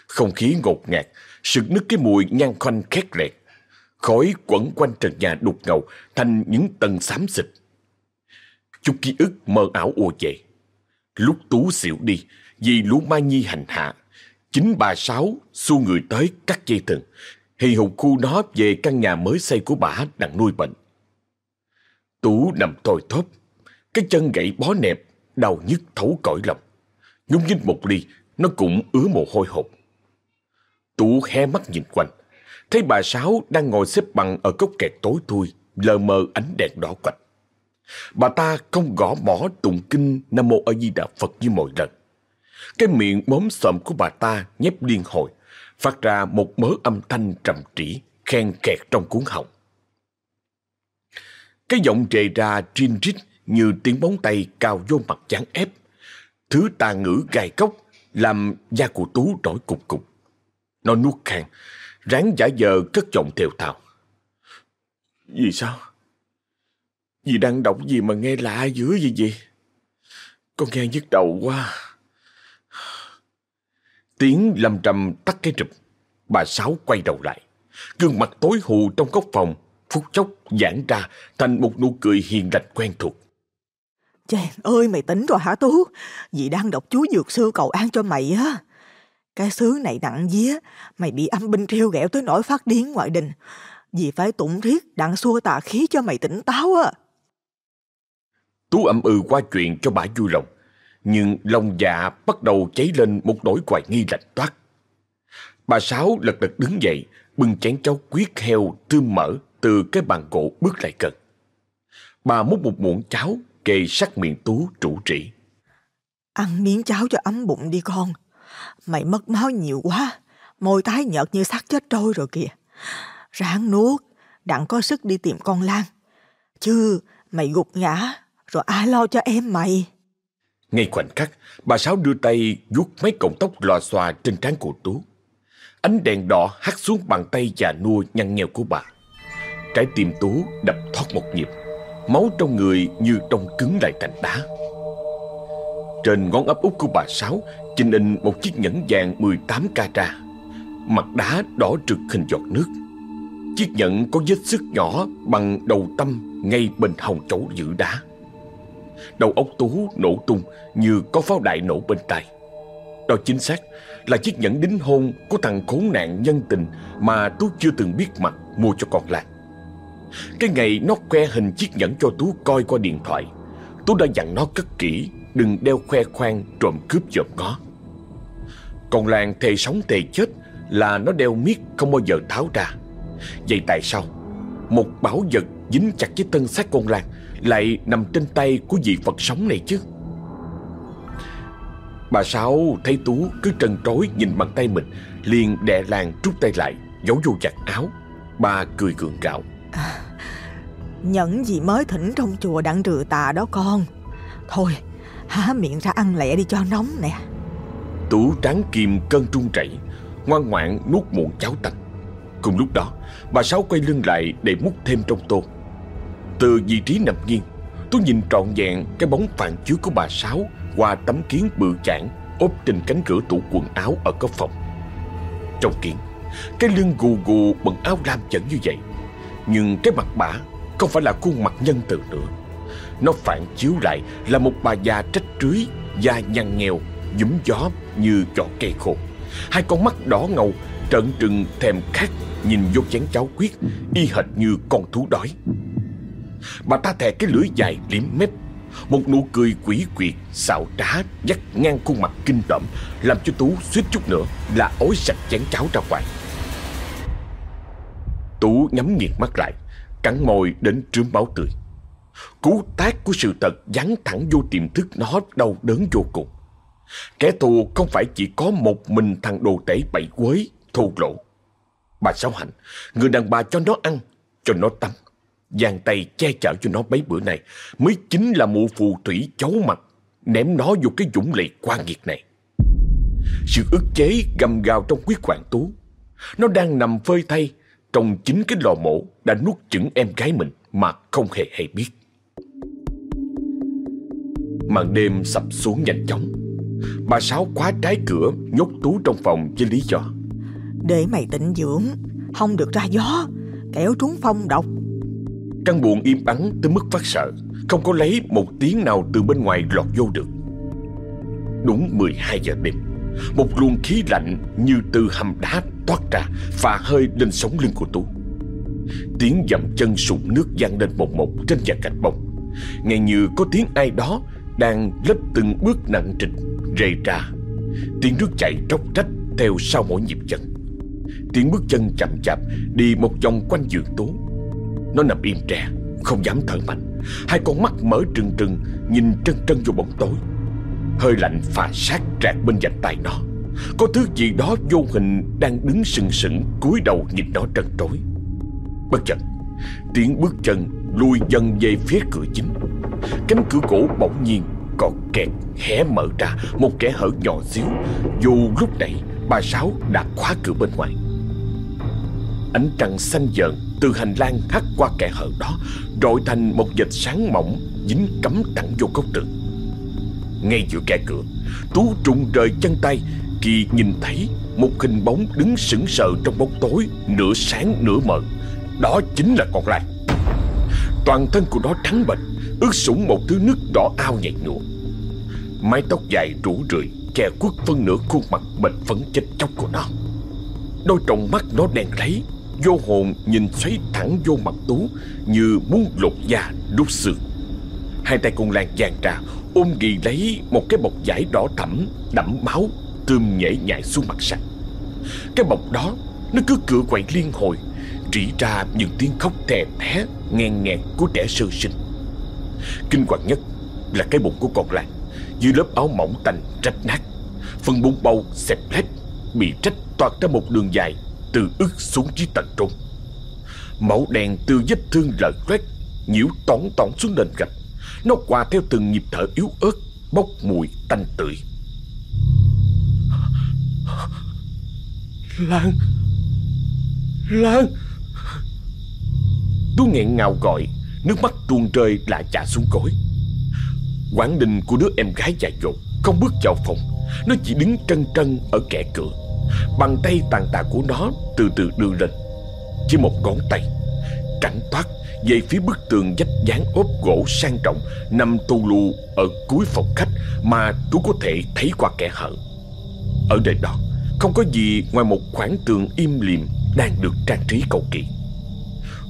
Không khí ngột ngạt, Sực nứt cái mùi nhang khoanh khét rẹt Khói quẩn quanh trần nhà đục ngầu Thành những tầng xám xịt. Chút ký ức mơ ảo ùa về. Lúc Tú xỉu đi, Vì lũ ma nhi hành hạ, Chính bà Sáu xu người tới cắt dây thừng, Hì hục khu nó về căn nhà mới xây của bà đang nuôi bệnh. Tú nằm tồi thóp. Cái chân gãy bó nẹp, Đau nhức thấu cõi lòng. Nhúng nhích một ly, Nó cũng ứa mồ hôi hột. Tú hé mắt nhìn quanh. Thấy bà Sáu đang ngồi xếp bằng Ở cốc kẹt tối thui, Lờ mờ ánh đèn đỏ quạch. Bà ta không gõ mỏ tụng kinh Nam Mô A Di Đà Phật như mọi lần. Cái miệng móm sợm của bà ta nhép liên hồi, Phát ra một mớ âm thanh trầm trĩ, Khen kẹt trong cuốn họng. Cái giọng trề ra trinh rít Như tiếng bóng tay cao vô mặt chán ép Thứ tà ngữ gai cốc Làm da của Tú rỗi cục cục Nó nuốt khang Ráng giả vờ cất giọng theo thào Vì sao? vì đang đọc gì mà nghe lạ dữ vậy gì? Con nghe nhức đầu quá. Tiếng lâm trầm tắt cái rụp. Bà Sáu quay đầu lại. Gương mặt tối hù trong góc phòng, phút chốc giãn ra thành một nụ cười hiền lành quen thuộc. Chàng ơi mày tỉnh rồi hả Tú? Dì đang đọc chú dược sư cầu an cho mày á. Cái xứ này nặng vía, mày bị âm binh treo ghẹo tới nỗi phát điên ngoại đình. Dì phải tụng thiết đặng xua tà khí cho mày tỉnh táo á. Tú ậm ừ qua chuyện cho bà vui lòng. Nhưng lòng dạ bắt đầu cháy lên một nỗi hoài nghi lạnh toát. Bà Sáu lật đật đứng dậy, bưng chén cháo quyết heo tươm mỡ từ cái bàn gỗ bước lại gần. Bà múc một muỗng cháo kề sát miệng Tú trụ trĩ. Ăn miếng cháo cho ấm bụng đi con. Mày mất máu nhiều quá, môi tái nhợt như xác chết trôi rồi kìa. Ráng nuốt, đặng có sức đi tìm con Lan. Chứ mày gục ngã, rồi ai lo cho em mày? Ngay khoảnh khắc, bà Sáu đưa tay vuốt mấy cọng tóc lòa xòa trên trán của Tú. Ánh đèn đỏ hắt xuống bàn tay già nua nhăn nheo của bà. Trái tim Tú đập thoát một nhịp, máu trong người như trong cứng lại thành đá. Trên ngón áp út của bà Sáu chinh in một chiếc nhẫn vàng 18 carat. Mặt đá đỏ trực hình giọt nước. Chiếc nhẫn có vết sức nhỏ bằng đầu tâm ngay bên hồng chỗ giữ đá. Đầu óc Tú nổ tung như có pháo đại nổ bên tai. Đó chính xác là chiếc nhẫn đính hôn của thằng khốn nạn nhân tình mà Tú chưa từng biết mặt mua cho con Lan. Cái ngày nó khoe hình chiếc nhẫn cho Tú coi qua điện thoại, Tú đã dặn nó cất kỹ, đừng đeo khoe khoang trộm cướp dòm có Còn Lan thề sống thề chết là nó đeo miết không bao giờ tháo ra. Vậy tại sao một bảo vật dính chặt với thân xác con Lan lại nằm trên tay của vị Phật sống này chứ? Bà Sáu thấy Tú cứ trần trối nhìn bàn tay mình liền đè làng trút tay lại Giấu vô giặt áo Bà cười gượng gạo à, Nhẫn gì mới thỉnh trong chùa đặng trừ tà đó con. Thôi há miệng ra ăn lẹ đi cho nóng nè. Tú tráng kim cân trung chảy Ngoan ngoãn nuốt muộn cháo tanh Cùng lúc đó Bà Sáu quay lưng lại để múc thêm trong tô. Từ vị trí nằm nghiêng Tú nhìn trọn vẹn cái bóng phản chiếu của bà Sáu Qua tấm kiến bự chản Ốp trên cánh cửa tủ quần áo ở góc phòng. Trong kiến Cái lưng gù gù bận áo lam chẩn như vậy nhưng cái mặt bà Không phải là khuôn mặt nhân từ nữa. Nó phản chiếu lại là một bà già trách trưới, Da nhăn nghèo Nhúm gió như vỏ cây khô. Hai con mắt đỏ ngầu, Trợn trừng thèm khát, Nhìn vô chén cháo quyết, Y hệt như con thú đói. Bà ta thè cái lưỡi dài liếm mép, Một nụ cười quỷ quyệt Xạo trá, dắt ngang khuôn mặt kinh tởm, Làm cho Tú suýt chút nữa Là ối sạch chén cháo ra ngoài. Tú nhắm nghiệt mắt lại Cắn môi đến trướng máu tươi Cú tác của sự thật dán thẳng vô tiềm thức nó đau đớn vô cùng Kẻ thù không phải chỉ có một mình thằng đồ tể bậy quế thô lộ. Bà Sáu Hạnh, người đàn bà cho nó ăn, cho nó tắm, giang tay che chở cho nó mấy bữa này mới chính là mụ phù thủy chấu mặt, ném nó vô cái dũng lệ quan nghiệt này. Sự ức chế gầm gào trong quyết quản tú. Nó đang nằm phơi thay trong chính cái lò mổ đã nuốt chửng em gái mình mà không hề hay biết. Màn đêm sập xuống nhanh chóng. Bà Sáu khóa trái cửa Nhốt Tú trong phòng với lý do. Để mày tịnh dưỡng Không được ra gió Kẻo trúng phong độc. Căn buồn im ắng tới mức phát sợ Không có lấy một tiếng nào từ bên ngoài lọt vô được. Đúng 12 giờ đêm một luồng khí lạnh như từ hầm đá toát ra và hơi lên sống lưng của Tú Tiếng dậm chân sụn nước gian lên một một trên vạt gạch bông. Nghe như có tiếng ai đó đang lấp từng bước nặng trịch, rề ra. Tiếng nước chảy tróc trách theo sau mỗi nhịp chân. Tiếng bước chân chậm chạp đi một vòng quanh giường tú nó nằm im tre không dám thở mạnh. Hai con mắt mở trừng trừng nhìn trân trân vô bóng tối hơi lạnh phà sát trạc bên vành tay nó. Có thứ gì đó vô hình đang đứng sừng sững cúi đầu nhìn nó trân trối. Bất chợt, tiếng bước chân lùi dần về phía cửa chính. Cánh cửa gỗ bỗng nhiên còn kẹt, hé mở ra, một kẻ hở nhỏ xíu. Dù lúc này bà sáu đã khóa cửa bên ngoài. Ánh trăng xanh dợn từ hành lang hắt qua kẻ hở đó rồi thành một vệt sáng mỏng dính cắm thẳng vô cốc tường ngay giữa kẻ cửa. Tú trùng rời chân tay khi nhìn thấy một hình bóng đứng sững sờ trong bóng tối, nửa sáng, nửa mờ. Đó chính là con Lan toàn thân của nó trắng bệch, ướt sũng một thứ nước đỏ ao nhạt nhụa. Mái tóc dài rủ rượi, che khuất phân nửa khuôn mặt bệnh phấn chết chóc của nó. Đôi tròng mắt nó đen lấy, vô hồn nhìn xoáy thẳng vô mặt tú, như muốn lột da đút xương hai tay con lan giang ra, ôm ghi lấy một cái bọc vải đỏ thẫm, đẫm máu tươm nhễ nhại xuống mặt sạch cái bọc đó, nó cứ cựa quậy liên hồi, rỉ ra những tiếng khóc thè thé, ngang ngẹt của trẻ sơ sinh. Kinh hoàng nhất là cái bụng của con lan, dưới lớp áo mỏng tanh rách nát. Phần bụng bầu, xẹp lép, bị rách toạt ra một đường dài, từ ức xuống dưới tận trung máu đen từ vết thương lợn loét, nhiễu tỏn tỏn xuống nền gạch nó qua theo từng nhịp thở yếu ớt bốc mùi tanh tưởi. Lan lan. Tú nghẹn ngào gọi nước mắt tuôn rơi lại chả xuống gối. Quảng đình của đứa em gái dại dột Không bước vào phòng. Nó chỉ đứng trân trân ở kẻ cửa. Bàn tay tàn tạ của nó từ từ đưa lên. Chỉ một ngón tay Trắng toát về phía bức tường dách dáng ốp gỗ sang trọng, Nằm tu lù ở cuối phòng khách Mà tú có thể thấy qua kẻ hở Ở nơi đó, Không có gì ngoài một khoảng tường im lìm Đang được trang trí cầu kỳ.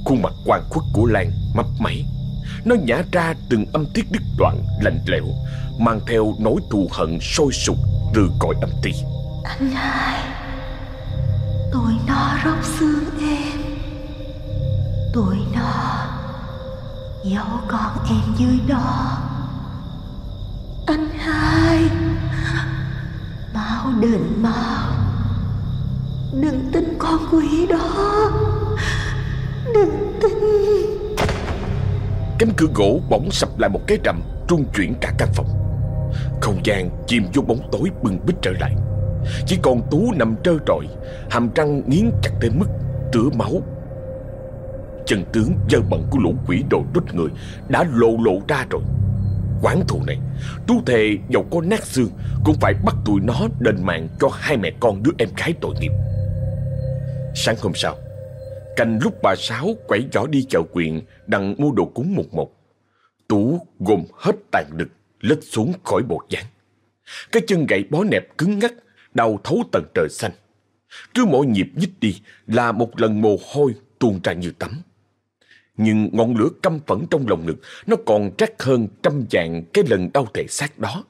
Khuôn mặt quan khuất của Lan mấp máy. Nó nhả ra từng âm tiết đứt đoạn, lạnh lẽo, Mang theo nỗi thù hận sôi sục từ cõi âm ti. Anh hai, tôi nó rất xương em. Tụi nó Giấu con em dưới đó. Anh hai, mau đền mau. Đừng tin con quỷ đó. Đừng tin. Cánh cửa gỗ bỗng sập lại một cái rầm, Trung chuyển cả căn phòng. Không gian chìm vô bóng tối bừng bít trở lại. Chỉ còn Tú nằm trơ trọi, Hàm răng nghiến chặt tới mức tứa máu Chân tướng dơ bẩn của lũ quỷ đồ đốt người Đã lộ lộ ra rồi. Quán thù này, Tú thề dầu có nát xương, Cũng phải bắt tụi nó đền mạng cho hai mẹ con đứa em gái tội nghiệp. Sáng hôm sau Canh lúc bà Sáu quẩy giỏ đi chợ quyện Đặng mua đồ cúng một một, Tú gồm hết tàn lực Lết xuống khỏi bột dáng. Cái chân gậy bó nẹp cứng ngắc, Đau thấu tận trời xanh. Cứ mỗi nhịp nhích đi Là một lần mồ hôi tuôn ra như tắm. Nhưng ngọn lửa căm phẫn trong lòng ngực, Nó còn trắc hơn trăm vạn Cái lần đau thể xác đó.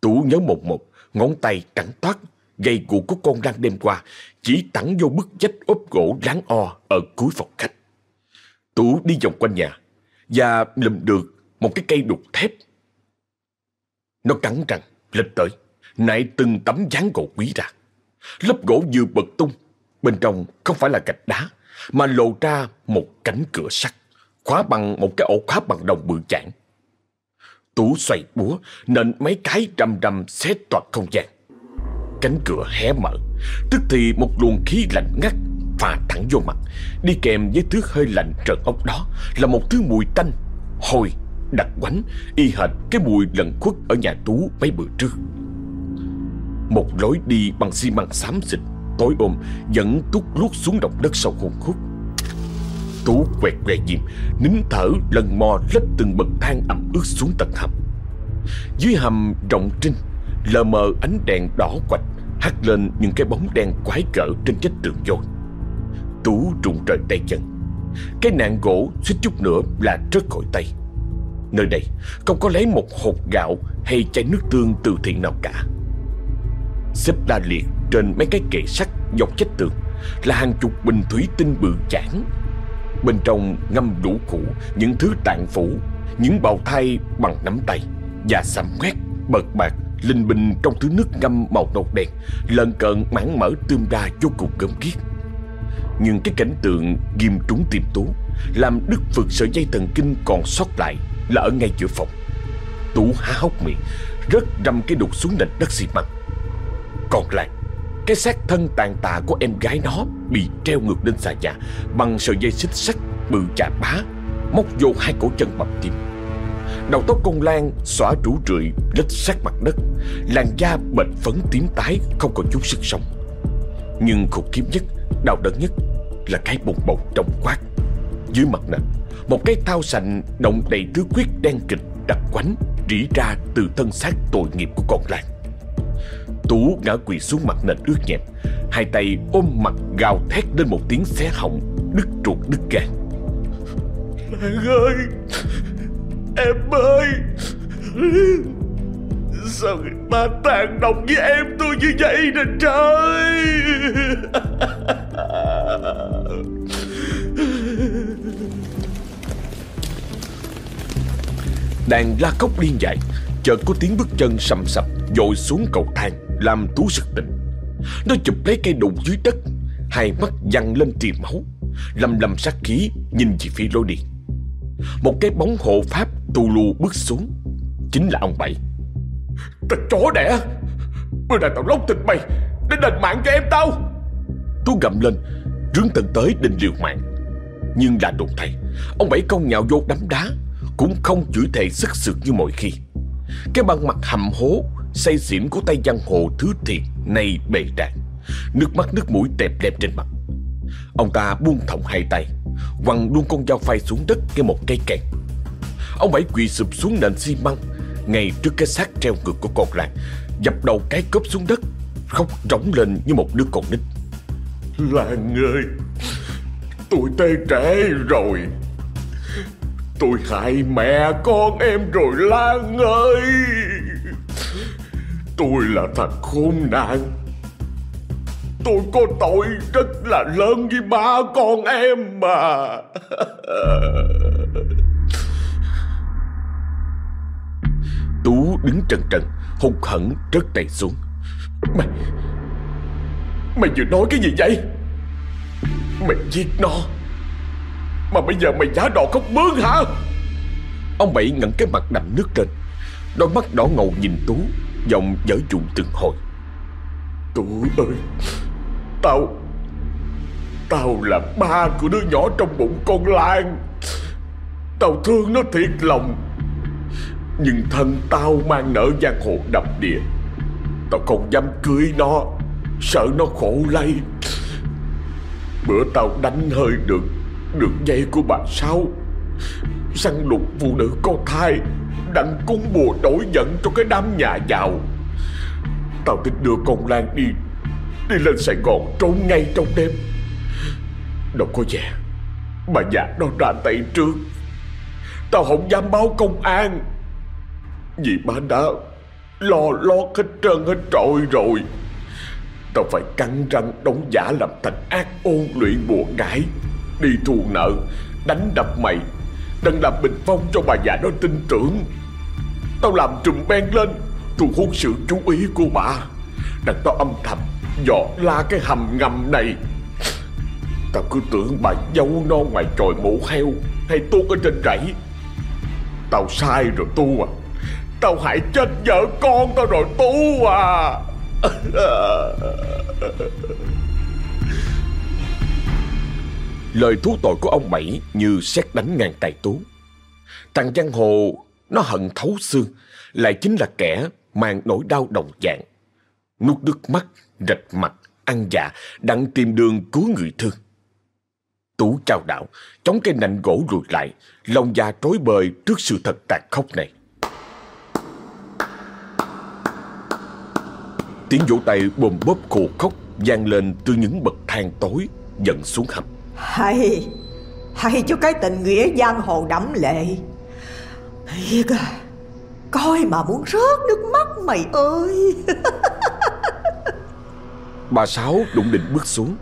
Tú nhớ một một, Ngón tay cẳng toát Gây gù của con đang đêm qua, Chỉ thẳng vô bức vách ốp gỗ láng o Ở cuối phòng khách. Tú đi vòng quanh nhà Và lùm được một cái cây đục thép. Nó cắn răng lên tới Nại từng tấm dáng gỗ quý ra. Lớp gỗ vừa bật tung, Bên trong không phải là gạch đá mà lộ ra một cánh cửa sắt Khóa bằng một cái ổ khóa bằng đồng bự chản Tú xoay búa Nên mấy cái rầm rầm xé toạc không gian. Cánh cửa hé mở Tức thì một luồng khí lạnh ngắt Phà thẳng vô mặt Đi kèm với thứ hơi lạnh trợn ốc đó Là một thứ mùi tanh Hôi, đặc quánh Y hệt cái mùi lần khuất ở nhà Tú mấy bữa trước. Một lối đi bằng xi măng xám xịt Tối ôm, dẫn tút luốt xuống động đất sâu hùng khúc. Tú quẹt que diêm Nín thở lần mò lết từng bậc thang ẩm ướt xuống tận hầm. Dưới hầm rộng trinh, Lờ mờ ánh đèn đỏ quạch, Hắt lên những cái bóng đen quái cỡ trên vách tường vôi Tú rụng trời tay chân. Cái nạn gỗ suýt chút nữa là rớt khỏi tay. Nơi đây, không có lấy một hột gạo hay chai nước tương từ thiện nào cả. Xếp la liệt trên mấy cái kệ sắt dọc chết tường Là hàng chục bình thủy tinh bự chản Bên trong ngâm đủ củ những thứ tạng phủ Những bào thai bằng nắm tay Và sầm quét, bợt bạc Linh bình trong thứ nước ngâm màu nâu đen lần cận mảng mở tươm ra vô cùng gớm ghiếc. Nhưng cái cảnh tượng ghim trúng tim Tú Làm đứt phực sợi dây thần kinh còn sót lại Là ở ngay giữa phòng. Tú há hốc miệng Rớt đâm cái đục xuống nền đất xi măng. Còn lại, Cái xác thân tàn tạ của em gái nó Bị treo ngược lên xà nhà Bằng sợi dây xích sắt bự chà bá, Móc vô hai cổ chân bầm tim Đầu tóc con Lan xõa rủ rượi lết sát mặt đất, Làn da bệnh phấn tím tái, Không còn chút sức sống. Nhưng khủng khiếp nhất, Đau đớn nhất Là cái bụng bầu trong quát. Dưới mặt nạ, Một cái thao sành động đầy thứ quyết đen kịch Đặc quánh rỉ ra từ thân xác tội nghiệp của con Lan. Tú ngã quỳ xuống mặt nền ướt nhẹp. Hai tay ôm mặt gào thét lên một tiếng xé họng Đứt ruột đứt gan Lan ơi! Em ơi! Sao người ta tàn độc với em tôi như vậy nè trời? Đang la khóc điên dại Chợt có tiếng bước chân sầm sập Dội xuống cầu thang Lam Tú sực tỉnh. Nó chụp lấy cây đụng dưới đất Hai mắt văng lên tìm máu Lầm lầm sát khí Nhìn về phía lối điện. Một cái bóng hộ pháp tu lù bước xuống Chính là ông Bảy. Tao chó đẻ Bữa nay tao lóc thịt mày Để đền mạng cho em tao. Tú gầm lên Rướng tận tới định liều mạng. Nhưng là đồn thầy, Ông Bảy công nhào vô đấm đá Cũng không chửi thề sức sượt như mọi khi. Cái băng mặt hầm hố Say xỉn của tay giang hồ thứ thiệt nay bề đạn. Nước mắt, nước mũi đẹp đẹp trên mặt. Ông ta buông thõng hai tay, Quăng luôn con dao phay xuống đất Cái một cây kèn Ông Bảy quỳ sụp xuống nền xi măng, Ngay trước cái xác treo ngược của con lạc Dập đầu cái cốp xuống đất, Khóc rống lên như một đứa con nít. Làng ơi Tôi tê trễ rồi. Tôi hại mẹ con em rồi Lan ơi. Tôi là thằng khốn nạn. Tôi có tội rất là lớn với ba con em mà. Tú đứng trần trần, Hụt hẫng rớt tay xuống. Mày Mày vừa nói cái gì vậy? Mày giết nó. Mà bây giờ mày giả đò khóc mướn hả? Ông Bảy ngẩng cái mặt đậm nước lên. Đôi mắt đỏ ngầu nhìn Tú. Giọng dở dụng từng hồi. Tú ơi, Tao Tao là ba của đứa nhỏ trong bụng con Lan. Tao thương nó thiệt lòng. Nhưng thân tao mang nợ giang hồ đập địa. Tao không dám cưới nó, Sợ nó khổ lây. Bữa tao đánh hơi được Được dây của bà Sáu. Săn lục phụ nữ có thai Đặng cúng bùa đổi giận cho cái đám nhà giàu. Tao tính đưa con Lan đi Đi lên Sài Gòn trốn ngay trong đêm. Đâu có vẻ Bà già nó ra tay trước. Tao không dám báo công an, Vì bà đã lo lo hết trơn hết trọi rồi. Tao phải cắn răng đóng giả làm thành ác ôn luyện bùa ngải Đi thù nợ, Đánh đập mày, Đừng làm bình phong cho bà già đó tin tưởng. Tao làm trùm ben lên, Thu hút sự chú ý của bà. Đặt tao âm thầm Dọ la cái hầm ngầm này. Tao cứ tưởng bà giấu nó ngoài tròi mổ heo Hay tuốt ở trên rẫy. Tao sai rồi tu à. Tao hại chết vợ con tao rồi tu à. Lời thú tội của ông Bảy như xét đánh ngang tài Tú. Thằng giang hồ nó hận thấu xương, lại chính là kẻ mang nỗi đau đồng dạng. Nuốt nước mắt, rạch mặt, ăn dạ, đặng tìm đường cứu người thương. Tú trao đạo, chống cây nạnh gỗ rụt lại, lòng già trối bời trước sự thật tàn khốc này. Tiếng vỗ tay bồm bóp khổ khóc vang lên từ những bậc thang tối dần xuống hầm. Hay Hay cho cái tình nghĩa giang hồ đẫm lệ Thiệt à Coi mà muốn rớt nước mắt mày ơi. Bà Sáu đụng định bước xuống.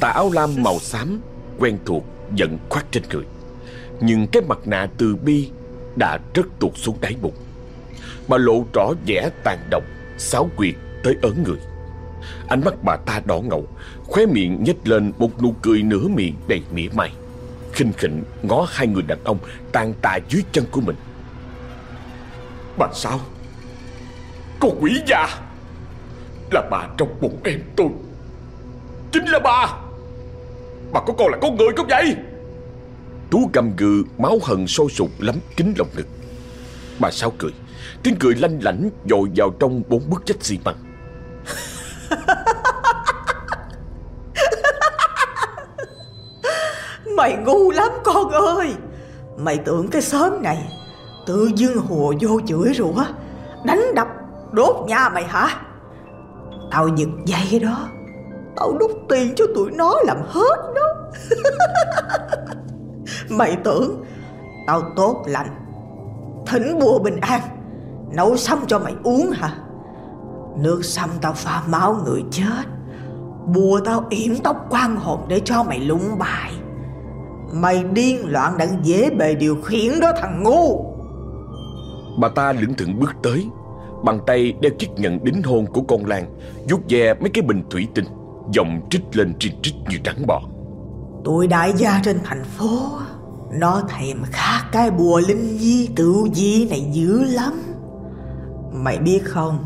Tà áo lam màu xám Quen thuộc giận khoát trên người. Nhưng cái mặt nạ từ bi Đã rất tuột xuống đáy bụng. Bà lộ rõ vẻ tàn độc, Xáo quyệt tới ớn người. Ánh mắt bà ta đỏ ngầu, Khóe miệng nhếch lên một nụ cười nửa miệng đầy mỉa mai. Khinh khỉnh ngó hai người đàn ông tàn tạ dưới chân của mình. Bà sao? Con quỷ già! Là bà trong bụng em tôi. Chính là bà! Bà có còn là con người không vậy? Tú cầm gừ, máu hận sôi sục lắm kính lòng ngực. Bà sao cười? Tiếng cười lanh lảnh dội vào trong bốn bức vách xi măng. Mày ngu lắm con ơi! Mày tưởng cái xóm này Tự dưng hùa vô chửi rủa, Đánh đập, Đốt nhà mày hả? Tao giật dây đó. Tao đút tiền cho tụi nó làm hết đó. Mày tưởng Tao tốt lành, Thỉnh bùa bình an, Nấu sâm cho mày uống hả? Nước sâm tao pha máu người chết, Bùa tao yểm tóc quan hồn để cho mày lúng bài. Mày điên loạn đặng dễ bề điều khiển đó thằng ngu. Bà ta lững thững bước tới, Bàn tay đeo chiếc nhẫn đính hôn của con Lan vuốt ve mấy cái bình thủy tinh, Giọng trích lên trinh trích như trắng bò. Tụi đại gia trên thành phố, Nó thèm khát cái bùa linh di tự di này dữ lắm. Mày biết không,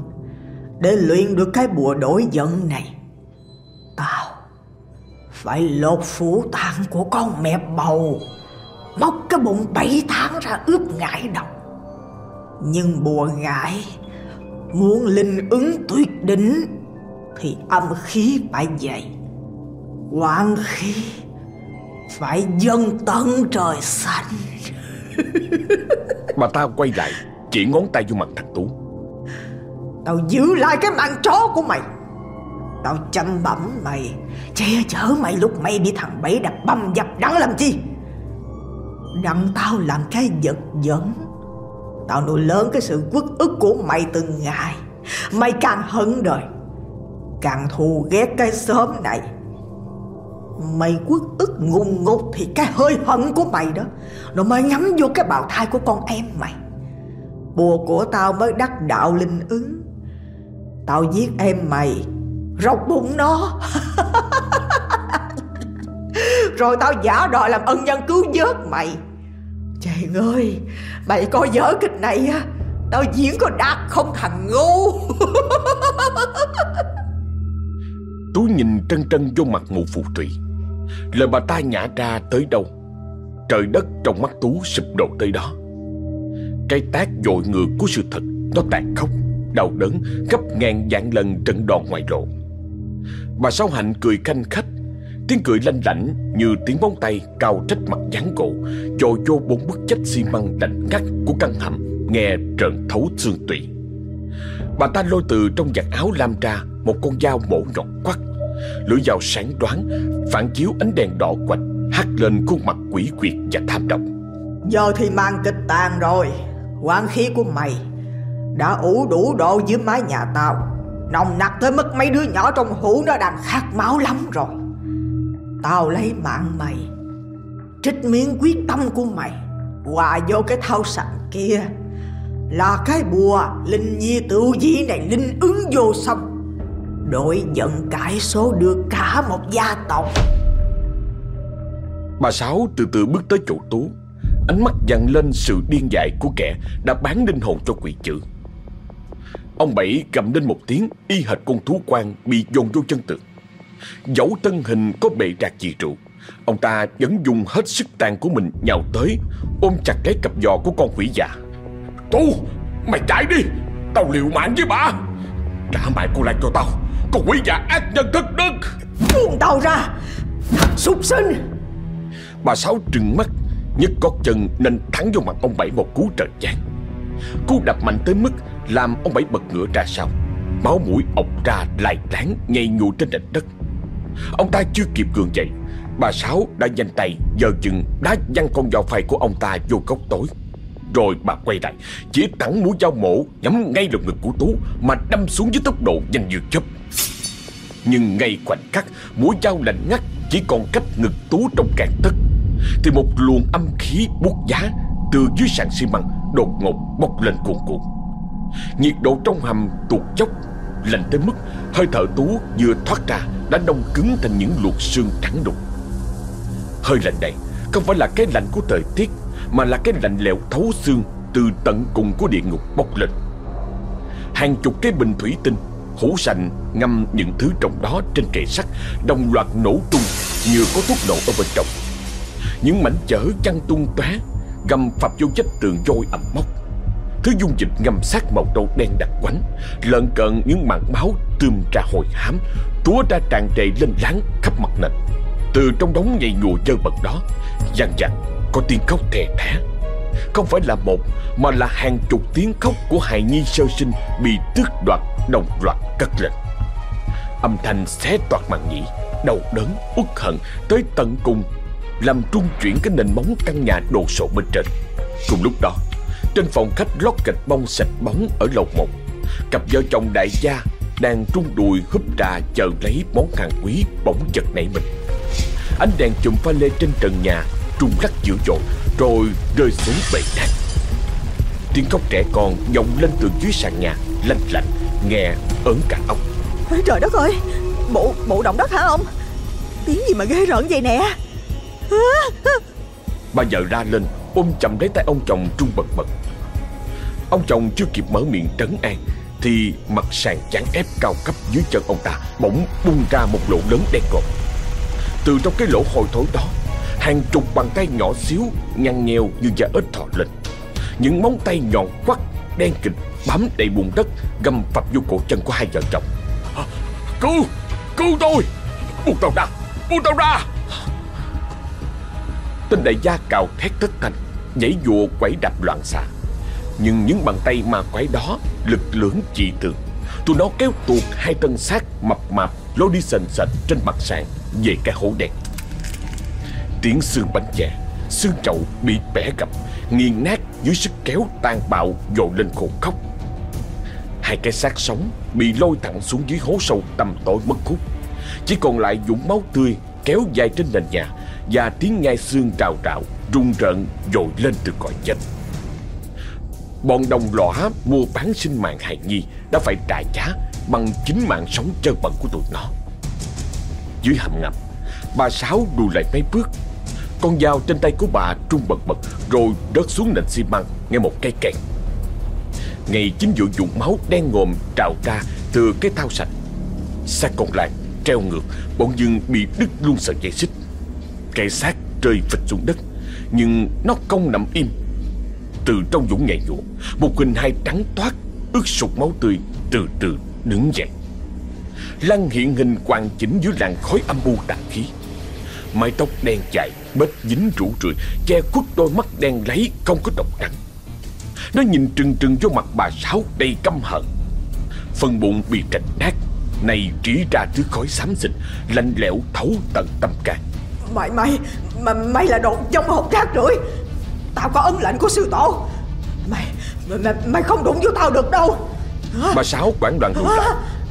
Để luyện được cái bùa đổi giận này, Tao Phải lột phủ tạng của con mẹ bầu, Móc cái bụng bảy tháng ra ướp ngải độc. Nhưng bùa ngải Muốn linh ứng tuyệt đỉnh Thì âm khí phải dậy Quang khí Phải dâng tận trời xanh. Bà ta quay lại Chỉ ngón tay vô mặt thằng Tú. Tao giữ lại cái mạng chó của mày. Tao chăm bẩm mày Che chở mày lúc mày bị thằng Bảy đập băm dập đắng làm chi? Đặng tao làm cái giật dẫn Tao nuôi lớn cái sự quất ức của mày từng ngày. Mày càng hận đời, Càng thù ghét cái xóm này. Mày quất ức ngùng ngục Thì cái hơi hận của mày đó, Nó mới ngắm vô cái bào thai của con em mày. Bùa của tao mới đắc đạo linh ứng. Tao giết em mày Rọc bụng nó. Rồi tao giả đòi làm ân nhân cứu vớt mày. Trời ơi Mày coi dở kịch này á? Tao diễn có đạt không thằng ngu? Tú nhìn trân trân vô mặt mụ phù thủy. Lời bà ta nhả ra tới đâu? Trời đất trong mắt Tú sụp đổ tới đó. Cái tác dội ngược của sự thật Nó tàn khốc, đau đớn Gấp ngàn vạn lần trận đòn ngoài lộ. Bà Sáu Hạnh cười khanh khách Tiếng cười lanh lảnh như tiếng bóng tay cao trách mặt dán cổ, Chồi vô bốn bức chách xi măng lạnh ngắt của căn hầm, Nghe trợn thấu xương tủy. Bà ta lôi từ trong giặt áo lam ra, Một con dao mổ nhọn quắt Lưỡi dao sáng đoán, Phản chiếu ánh đèn đỏ quạch, Hắt lên khuôn mặt quỷ quyệt và tham độc Giờ thì mang kịch tàn rồi Quán khí của mày Đã ủ đủ độ dưới mái nhà tao, Nồng nặc tới mức mấy đứa nhỏ trong hũ nó đang khát máu lắm rồi. Tao lấy mạng mày. Trích miếng quyết tâm của mày, Hòa vô cái thao sành kia. Là cái bùa Linh nhi tự dĩ này linh ứng vô sông. Đội giận cải số được cả một gia tộc. Bà Sáu từ từ bước tới chỗ Tú. Ánh mắt dằn lên sự điên dại của kẻ Đã bán linh hồn cho quỷ chữ. Ông Bảy cầm lên một tiếng, Y hệt con thú quan bị dồn vô chân tường. Dẫu thân hình có bệ rạc gì rượu Ông ta vẫn dùng hết sức tàn của mình nhào tới Ôm chặt cái cặp giò của con quỷ già. Tu Mày chạy đi! Tao liều mạng với bà! Trả mạng cô lại cho tao. Con quỷ già ác nhân thất đức. Buông tao ra! Thằng súc sinh! Bà Sáu trừng mắt nhấc gót chân nên thắng vô mặt ông Bảy một cú trời chán. Cú đập mạnh tới mức làm ông Bảy bật ngửa ra sau. Máu mũi ọc ra lại tán nhây nhụa trên nền đất Ông ta chưa kịp gượng dậy. Bà Sáu đã nhanh tay giờ chừng đá văng con dao phay của ông ta vô góc tối. Rồi bà quay lại, Chỉ thẳng mũi dao mổ nhắm ngay lồng ngực của Tú Mà đâm xuống với tốc độ nhanh như chớp. Nhưng ngay khoảnh khắc, mũi dao lạnh ngắt chỉ còn cách ngực Tú trong càng tấc Thì một luồng âm khí buốt giá Từ dưới sàn xi măng đột ngột bốc lên cuồn cuộn. Nhiệt độ trong hầm tuột dốc Lạnh tới mức hơi thở Tú vừa thoát ra Đã đông cứng thành những luộc xương trắng đục. Hơi lạnh này không phải là cái lạnh của thời tiết, Mà là cái lạnh lẽo thấu xương Từ tận cùng của địa ngục bốc lên. Hàng chục cái bình thủy tinh hũ sành ngâm những thứ trong đó trên kệ sắt đồng loạt nổ tung như có thuốc nổ ở bên trong. Những mảnh chở chăn tung tóe găm phập vô vách tường vôi ẩm mốc thứ dung dịch ngâm sát màu nâu đen đặc quánh lợn cận những mảng máu tươm ra hồi hám túa ra tràn trề lên láng khắp mặt nền. Từ trong đống nhầy nhùa dơ bẩn đó dằn dặt có tiếng khóc thè thẻ không phải là một Mà là hàng chục tiếng khóc của hài nhi sơ sinh Bị tước đoạt đồng loạt cất lên. Âm thanh xé toạc màn nhĩ Đau đớn, uất hận Tới tận cùng Làm trung chuyển cái nền móng căn nhà đồ sộ bên trên. Cùng lúc đó trên phòng khách lót gạch bông sạch bóng ở lầu một Cặp vợ chồng đại gia Đang trung đùi húp trà chờ lấy món hàng quý bỗng chật nảy mình. Ánh đèn chùm pha lê trên trần nhà Trung lắc dữ dội Rồi rơi xuống bể nát Tiếng khóc trẻ con vọng lên từ dưới sàn nhà Lạnh lạnh Nghe ớn cả óc Trời đất ơi Bộ bộ động đất hả ông? Tiếng gì mà ghê rợn vậy nè? Bà vợ ra lên Ôm chầm lấy tay ông chồng trung bật bật Ông chồng chưa kịp mở miệng trấn an Thì mặt sàn chán ép cao cấp dưới chân ông ta Bỗng bung ra một lỗ lớn đen ngòm. Từ trong cái lỗ hồi thối đó Hàng chục bàn tay nhỏ xíu Nhăn nheo như da ếch thò lên Những móng tay nhọn quắt Đen kịch bám đầy bùn đất Găm phập vô cổ chân của hai vợ chồng. Cứu Cứu tôi! Buông tao ra Buông tao ra! Tên đại gia cào thét thất thanh Nhảy dùa quẩy đạp loạn xạ nhưng những bàn tay ma quái đó, Lực lưỡng dị thường. Tụi nó kéo tuột hai tân xác mập mạp Lôi đi sền sệt trên mặt sàn, Về cái hố đen. Tiếng xương bánh chè Xương chậu bị bẻ gập, Nghiền nát dưới sức kéo tan bạo Dội lên khổ khóc Hai cái xác sống Bị lôi thẳng xuống dưới hố sâu tầm tối mất hút Chỉ còn lại dũng máu tươi Kéo dài trên nền nhà Và tiếng ngai xương trào trào Rung rợn dội lên từ cõi chết. Bọn đồng lõa mua bán sinh mạng hài nhi Đã phải trả giá bằng chính mạng sống trơ bẩn của tụi nó. Dưới hầm ngầm, bà Sáu đùi lại mấy bước. Con dao trên tay của bà trung bật bật rồi rớt xuống nền xi măng nghe một cây kẹt. ngày chính giữa dụng máu đen ngòm trào ra từ cái thao sạch. Xác còn lại treo ngược bỗng dưng bị đứt luôn sợi dây xích. Cây xác rơi phịch xuống đất nhưng nó không nằm im. Từ trong vũng nhảy nhụa, một hình hai trắng toát ướt sụt máu tươi từ từ đứng dậy. Lăng hiện hình hoàn chỉnh dưới làn khói âm u đặc khí. Mái tóc đen dài, bết dính rũ rượi, che khuất đôi mắt đen lấy không có độc trắng. Nó nhìn trừng trừng vô mặt bà Sáu đầy căm hận. Phần bụng bị trạch nát, này trĩ ra thứ khói xám xịt, lạnh lẽo thấu tận tâm can. Mày mày mà Mày là đồ trong hộp rác rưởi Tao có ấn lệnh của sư tổ. Mày Mày, mày không đụng vô tao được đâu. Bà Sáu quảng đoạn lùi lại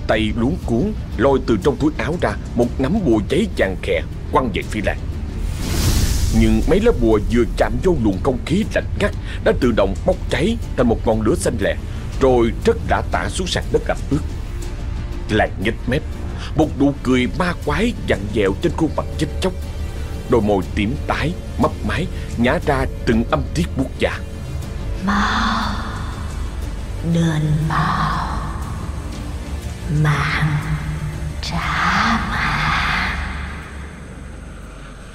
Tay luống cuốn Lôi từ trong túi áo ra Một nắm bùa giấy chàng khẽ Quăng về phía Lan Nhưng mấy lá bùa vừa chạm vô luồng không khí lạnh ngắt Đã tự động bốc cháy Thành một ngọn lửa xanh lẹ Rồi rất đã tả xuống sàn đất ẩm ướt Lan nhếch mép Một nụ cười ma quái dặn dẹo trên khuôn mặt chết chóc Đôi môi tím tái, mấp máy Nhả ra từng âm tiết buốt dạ. Mau. Đền mau Mạng trả mạng.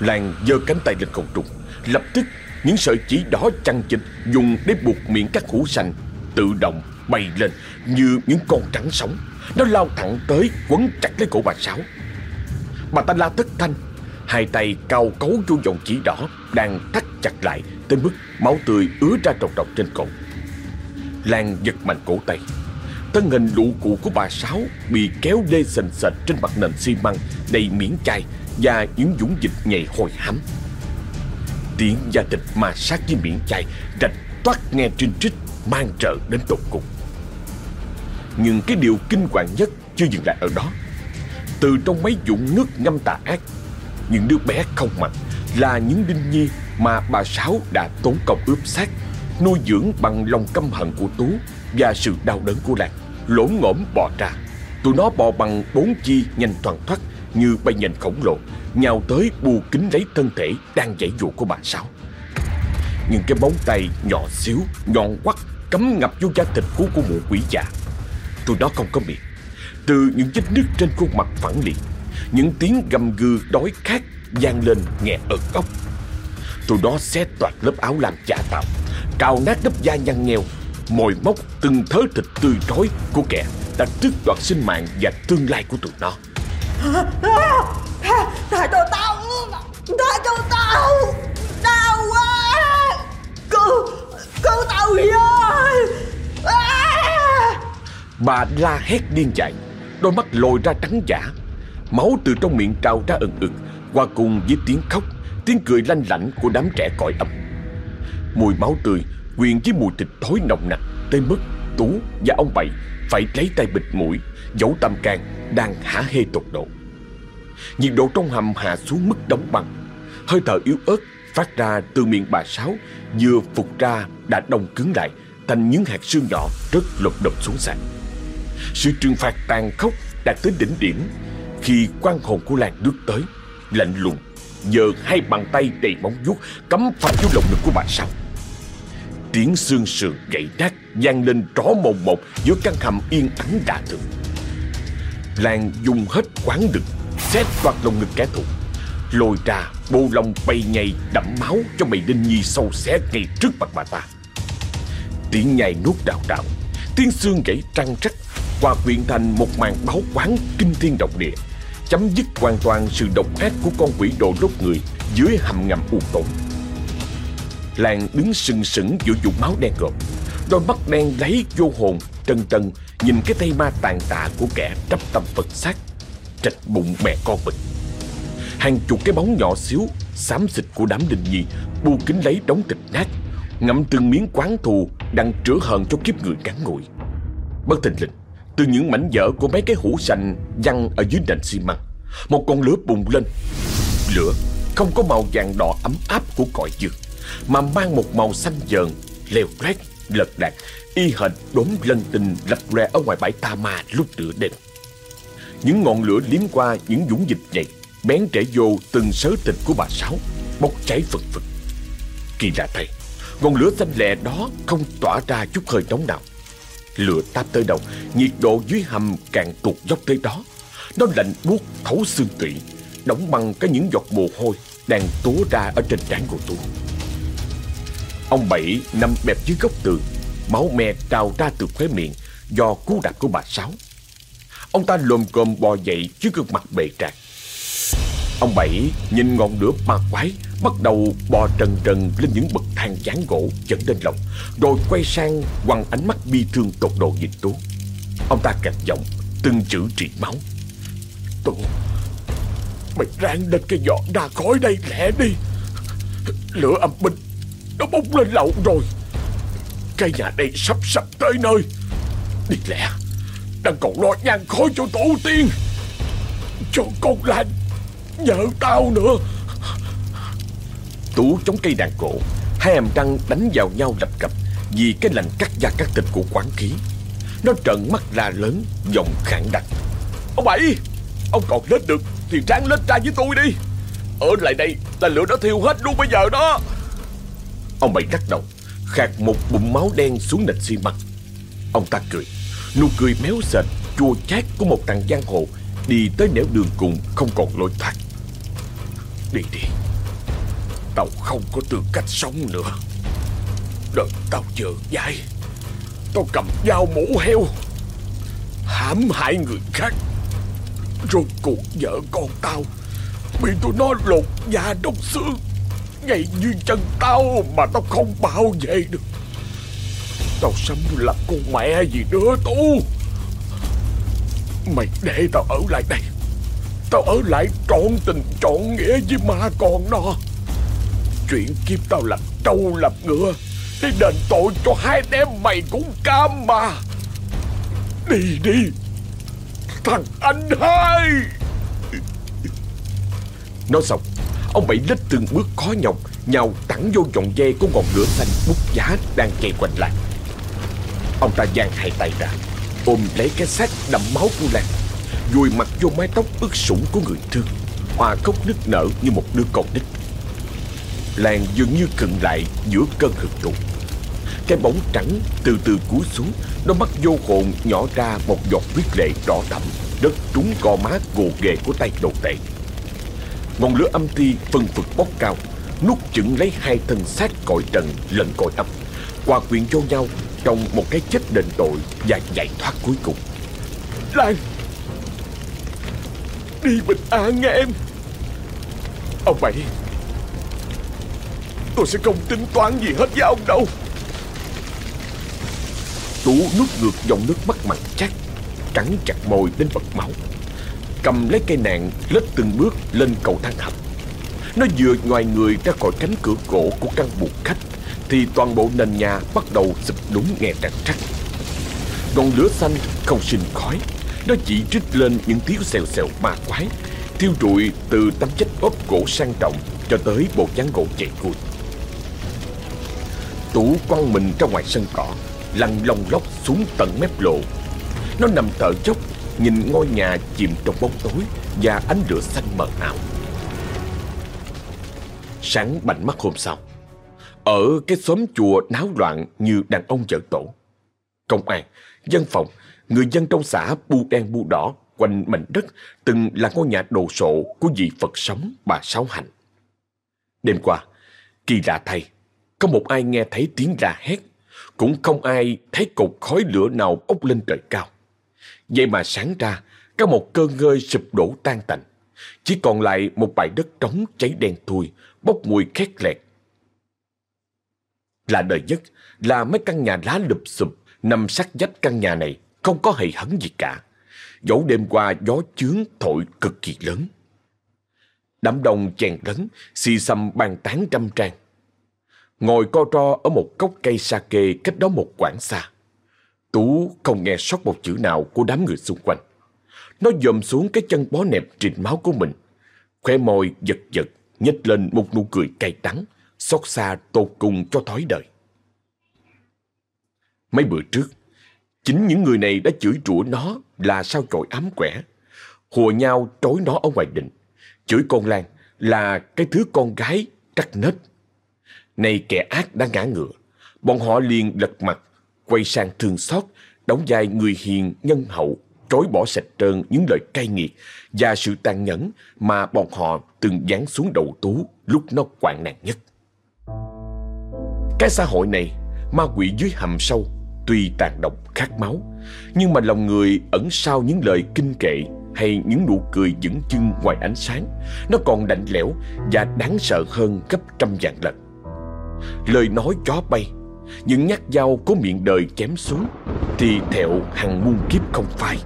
Lan giơ cánh tay lên không trung Lập tức những sợi chỉ đỏ chăn chịch Dùng để buộc miệng các hũ xanh Tự động bay lên Như những con trắng sống Nó lao thẳng tới quấn chặt lấy cổ bà Sáu. Bà ta la thất thanh Hai tay cao cấu vô dòng chỉ đỏ Đang thắt chặt lại Tới mức máu tươi ứa ra trọc trọc trên cổ. Lan giật mạnh cổ tay. Thân hình lụ cụ của bà Sáu Bị kéo lê sền sệt trên mặt nền xi măng, Đầy miếng chai Và những dũng dịch nhầy hồi hám. Tiếng da thịt mà sát với miệng chai Rạch toát nghe trinh trích, Mang trợ đến tột cùng. Nhưng cái điều kinh hoàng nhất Chưa dừng lại ở đó. Từ trong mấy dụng nước ngâm tà ác những đứa bé không mặt là những đinh nhi mà bà Sáu đã tốn công ướp xác, nuôi dưỡng bằng lòng căm hận của Tú và sự đau đớn của lạc lổn ngổm bò ra. Tụi nó bò bằng bốn chi nhanh toàn thoát như bay nhện khổng lồ, nhào tới bù kính lấy thân thể đang dãy dụ của bà Sáu. Nhưng cái móng tay nhỏ xíu, nhọn quắt, cắm ngập vô da thịt của mụ quỷ già. Tụi nó không có miệng. Từ những vết nứt trên khuôn mặt phẳng liệt những tiếng gầm gừ đói khát vang lên nghe ợt ốc. Tụi đó xé toạc lớp áo làm chả tàu Cào nát lớp da nhăn nheo Mồi móc từng thớ thịt tươi rói của kẻ Đã tước đoạt sinh mạng và tương lai của tụi nó. Tha, tha cho tao Tha cho tao. Đau quá. Cứu Cứu tao với Bà la hét điên dại Đôi mắt lồi ra trắng giả Máu từ trong miệng trào ra ẩn ực, Qua cùng với tiếng khóc, Tiếng cười lanh lảnh của đám trẻ cõi âm Mùi máu tươi Quyện với mùi thịt thối nồng nặc Tới mức Tú và ông Bảy Phải lấy tay bịt mũi Dẫu tâm can đang hả hê tột độ. Nhiệt độ trong hầm hạ xuống mức đóng băng. Hơi thở yếu ớt phát ra từ miệng bà Sáu Vừa phục ra đã đông cứng lại Thành những hạt xương nhỏ rất lột đột xuống sàn. Sự trừng phạt tàn khốc đạt tới đỉnh điểm khi quan hồn của làng đứt tới Lạnh lùng Giờ hai bàn tay đầy móng vuốt Cắm phập vô lồng ngực của bà sau, Tiếng xương sườn gãy nát vang lên rõ mồn một giữa căn hầm yên ắng đà thường. Làng dùng hết quán đực, xét toạt lồng ngực kẻ thù. Lôi ra bô lông bay nhầy đẫm máu cho mày đinh nhi sâu xé ngay trước mặt bà ta. Tiếng nhai nuốt đào đào, tiếng xương gãy trăng trắc, Qua quyện thành một màn báo quán kinh thiên động địa chấm dứt hoàn toàn sự độc ác của con quỷ đồ đốt người dưới hầm ngầm u tối. Làng đứng sừng sững giữa vùng máu đen ngòm, đôi mắt đen lấy vô hồn, trân trân nhìn cái tay ma tàn tạ của kẻ trắp tâm Phật xác, trạch bụng mẹ con mình. Hàng chục cái bóng nhỏ xíu, xám xịt của đám đình nhi, bu kính lấy đống thịt nát, ngậm từng miếng quán thù đang trửa hờn cho kiếp người cắn ngồi. Bất thình lình, từ những mảnh vỡ của mấy cái hũ sành văng ở dưới nền xi măng Một con lửa bùng lên Lửa không có màu vàng đỏ ấm áp của cõi dương Mà mang một màu xanh dờn Leo loét lật đật, y hệt đốm lân tinh lập lòe ở ngoài bãi ta ma lúc nửa đêm. Những ngọn lửa liếm qua những dũng dịch này, bén trễ vô từng sớ thịt của bà Sáu, bốc cháy phật phật. Kỳ lạ thay, ngọn lửa xanh lè đó không tỏa ra chút hơi nóng nào. Lửa táp tới đâu, nhiệt độ dưới hầm càng tụt dốc tới đó. Nó lạnh buốt thấu xương tủy, đóng băng cả những giọt mồ hôi đang túa ra ở trên trán của tôi. Ông Bảy nằm bẹp dưới góc tường, máu me trào ra từ khóe miệng do cú đạp của bà Sáu. Ông ta lồm cồm bò dậy trước gương mặt bề trạc. Ông Bảy nhìn ngọn lửa ma quái Bắt đầu bò trần trần lên những bậc thang chán gỗ dẫn lên lòng, Rồi quay sang quăng ánh mắt bi thương tột độ nhìn Tú. Ông ta cạch giọng, từng chữ trị máu. Tú, Mày ráng lên cái giỏ ra khỏi đây lẹ đi. Lửa âm binh, Nó bốc lên lậu rồi. Cái nhà đây sắp sắp tới nơi. Đi lẹ, Đang còn lo nhang khói cho tổ tiên. Cho con lành. Nhờ tao nữa. Tú chống cây đàn cổ Hai hàm răng đánh vào nhau lập cập Vì cái lạnh cắt da cắt thịt của quán khí. Nó trợn mắt la lớn Giọng khẳng đặc. Ông Bảy Ông còn lên được Thì ráng lên ra với tôi đi. Ở lại đây là lửa nó thiêu hết luôn bây giờ đó. Ông Bảy lắc đầu Khạc một bụng máu đen xuống nền xi măng. Ông ta cười Nụ cười méo sệt Chua chát của một thằng giang hồ Đi tới nẻo đường cùng không còn lối thoát Đi đi. Tao không có tư cách sống nữa. Đợt tao chờ dài Tao cầm dao mổ heo, hãm hại người khác. Rồi cuộc vợ con tao Bị tụi nó lột da đốc xương Ngay như chân tao Mà tao không bảo vệ được. Tao sống làm con mẹ gì nữa tu Mày để tao ở lại đây. Tao ở lại trọn tình trọn nghĩa với ma con nó. Chuyện kiếp tao làm trâu lập ngựa, thế đền tội cho hai em mày cũng cam mà. Đi đi. Thằng anh hai. Nói xong, Ông Bảy lết từng bước khó nhọc, Nhào thẳng vô dòng dây của ngọn lửa xanh bút giá đang kề quanh lại. Ông ta giang hai tay ra, Ôm lấy cái xác đậm máu của Lan. Vùi mặt vô mái tóc ướt sũng của người thương. Hòa khóc nức nở như một đứa con nít. Làng dường như cận lại giữa cơn hực tụ Cái bóng trắng từ từ cúi xuống, nó mắt vô hồn nhỏ ra một giọt huyết lệ đỏ đậm Đất trúng gò má gồ ghề của tay đồ tệ Ngọn lửa âm ti phân phực bốc cao, Nuốt chửng lấy hai thân xác cõi trần lẫn cõi âm. Hòa quyện vô nhau, trong một cái chết đền tội và giải thoát cuối cùng. Lan Đi bình an nghe em. Ông Bảy, Tôi sẽ không tính toán gì hết với ông đâu. Tú nuốt ngược dòng nước mắt mặn chát, Cắn chặt môi đến bật máu. Cầm lấy cây nạn lết từng bước lên cầu thang hầm Nó vừa ngoài người ra khỏi cánh cửa gỗ của căn buồng khách, Thì toàn bộ nền nhà bắt đầu sụp đúng nghe rạc trắc Ngọn lửa xanh không sinh khói. Nó chỉ trích lên những tiếng xèo xèo ma quái Thiêu rụi từ tấm chất ốp gỗ sang trọng Cho tới bộ dáng gỗ chạy cùi Tủ con mình ra ngoài sân cỏ Lăn lông lóc xuống tận mép lộ Nó nằm thở chốc Nhìn ngôi nhà chìm trong bóng tối Và ánh lửa xanh mờ ảo. Sáng bảnh mắt hôm sau Ở cái xóm chùa náo loạn như đàn ông vợ tổ. Công an, dân phòng, người dân trong xã bu đen bu đỏ Quanh mảnh đất từng là ngôi nhà đồ sộ của vị Phật sống bà Sáu Hạnh Đêm qua, kỳ lạ thay Không một ai nghe thấy tiếng la hét Cũng không ai thấy cột khói lửa nào bốc lên trời cao Vậy mà sáng ra, có một cơn ngơi sụp đổ tan tành. Chỉ còn lại một bãi đất trống cháy đen thui, bốc mùi khét lẹt. Là đời nhất là mấy căn nhà lá lụp xụp nằm sát vách căn nhà này, không có hề hấn gì cả. Dẫu đêm qua gió chướng thổi cực kỳ lớn. Đám đông chèn lấn, xì xăm bàn tán trăm trang. Ngồi co ro ở một gốc cây sake cách đó một quãng xa. Tú không nghe sót một chữ nào của đám người xung quanh. Nó dòm xuống cái chân bó nẹp trình máu của mình. Khoe môi giật giật, nhếch lên một nụ cười cay đắng, xót xa tột cùng cho thói đời. Mấy bữa trước, chính những người này đã chửi rủa nó là sao chổi ám quẻ, hùa nhau trói nó ở ngoài đình, chửi con Lan là cái thứ con gái trắc nết. Này kẻ ác đã ngã ngựa, bọn họ liền lật mặt, quay sang thương xót, đóng vai người hiền nhân hậu, trói bỏ sạch trơn những lời cay nghiệt và sự tàn nhẫn mà bọn họ từng giáng xuống đầu Tú lúc nó quạng nạn nhất. Cái xã hội này, ma quỷ dưới hầm sâu, tuy tàn độc khát máu, nhưng mà lòng người ẩn sau những lời kinh kệ hay những nụ cười dững chưng ngoài ánh sáng, nó còn lạnh lẽo và đáng sợ hơn gấp trăm vạn lần. Lời nói chó bay, những nhát dao có miệng đời chém xuống, thì thẹo hàng muôn kiếp không phai.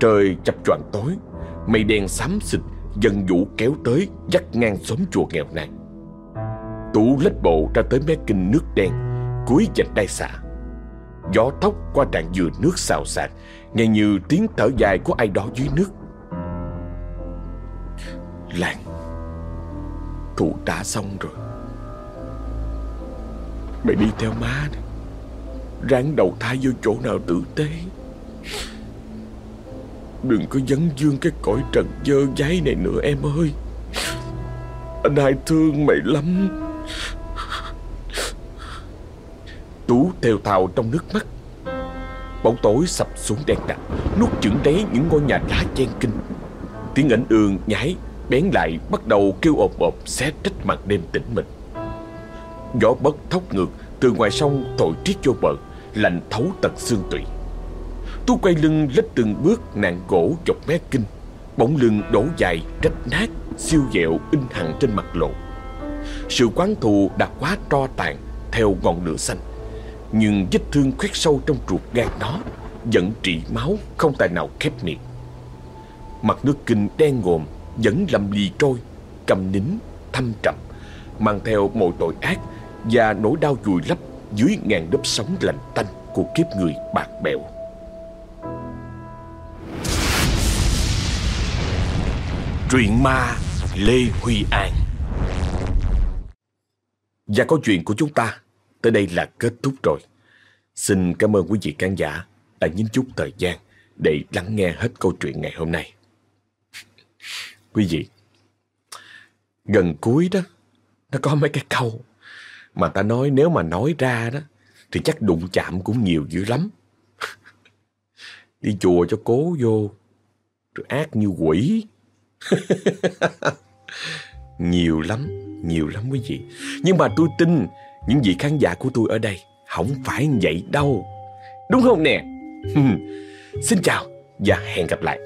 Trời chập choạng tối, mây đen xám xịt, dần vũ kéo tới dắt ngang xóm chùa nghèo nàn. Tủ lết bộ ra tới mé kinh nước đen, cuối dạch đai xạ. Gió tóc qua tràn dừa nước xào xạc, nghe như tiếng thở dài của ai đó dưới nước. Lan, thủ đã xong rồi. Mày đi theo má đi, ráng đầu thai vô chỗ nào tử tế. Đừng có dấn dương cái cõi trần dơ giấy này nữa em ơi Anh hai thương mày lắm Tú theo thào trong nước mắt. Bóng tối sập xuống đen đặc Nuốt chửng đáy những ngôi nhà đá chen kinh. Tiếng ảnh ương nhái Bén lại bắt đầu kêu ộp ộp Xé trách mặt đêm tĩnh mịch. Gió bất thốc ngược Từ ngoài sông thổi triết vô bờ Lạnh thấu tận xương tủy. Tú quay lưng lết từng bước nạn gỗ dọc mé kinh. Bóng lưng đổ dài, rách nát, siêu dẹo in hẳn trên mặt lộ. Sự quán thù đã quá tro tàn theo ngọn lửa xanh. Nhưng vết thương khoét sâu trong ruột gan đó Vẫn trị máu không tài nào khép miệng Mặt nước kinh đen ngồm Vẫn lầm lì trôi Cầm nín, thâm trầm Mang theo mọi tội ác Và nỗi đau vùi lấp dưới ngàn đớp sóng lạnh tanh Của kiếp người bạc bẹo Truyện ma Lê Huy An. Và câu chuyện của chúng ta tới đây là kết thúc rồi. Xin cảm ơn quý vị khán giả đã nhín chút thời gian để lắng nghe hết câu chuyện ngày hôm nay. Quý vị, gần cuối đó, nó có mấy cái câu mà ta nói nếu mà nói ra đó thì chắc đụng chạm cũng nhiều dữ lắm. Đi chùa cho cố vô, rồi ác như quỷ. nhiều lắm, nhiều lắm quý vị. Nhưng mà tôi tin những vị khán giả của tôi ở đây không phải vậy đâu. Đúng không nè? Xin chào và hẹn gặp lại.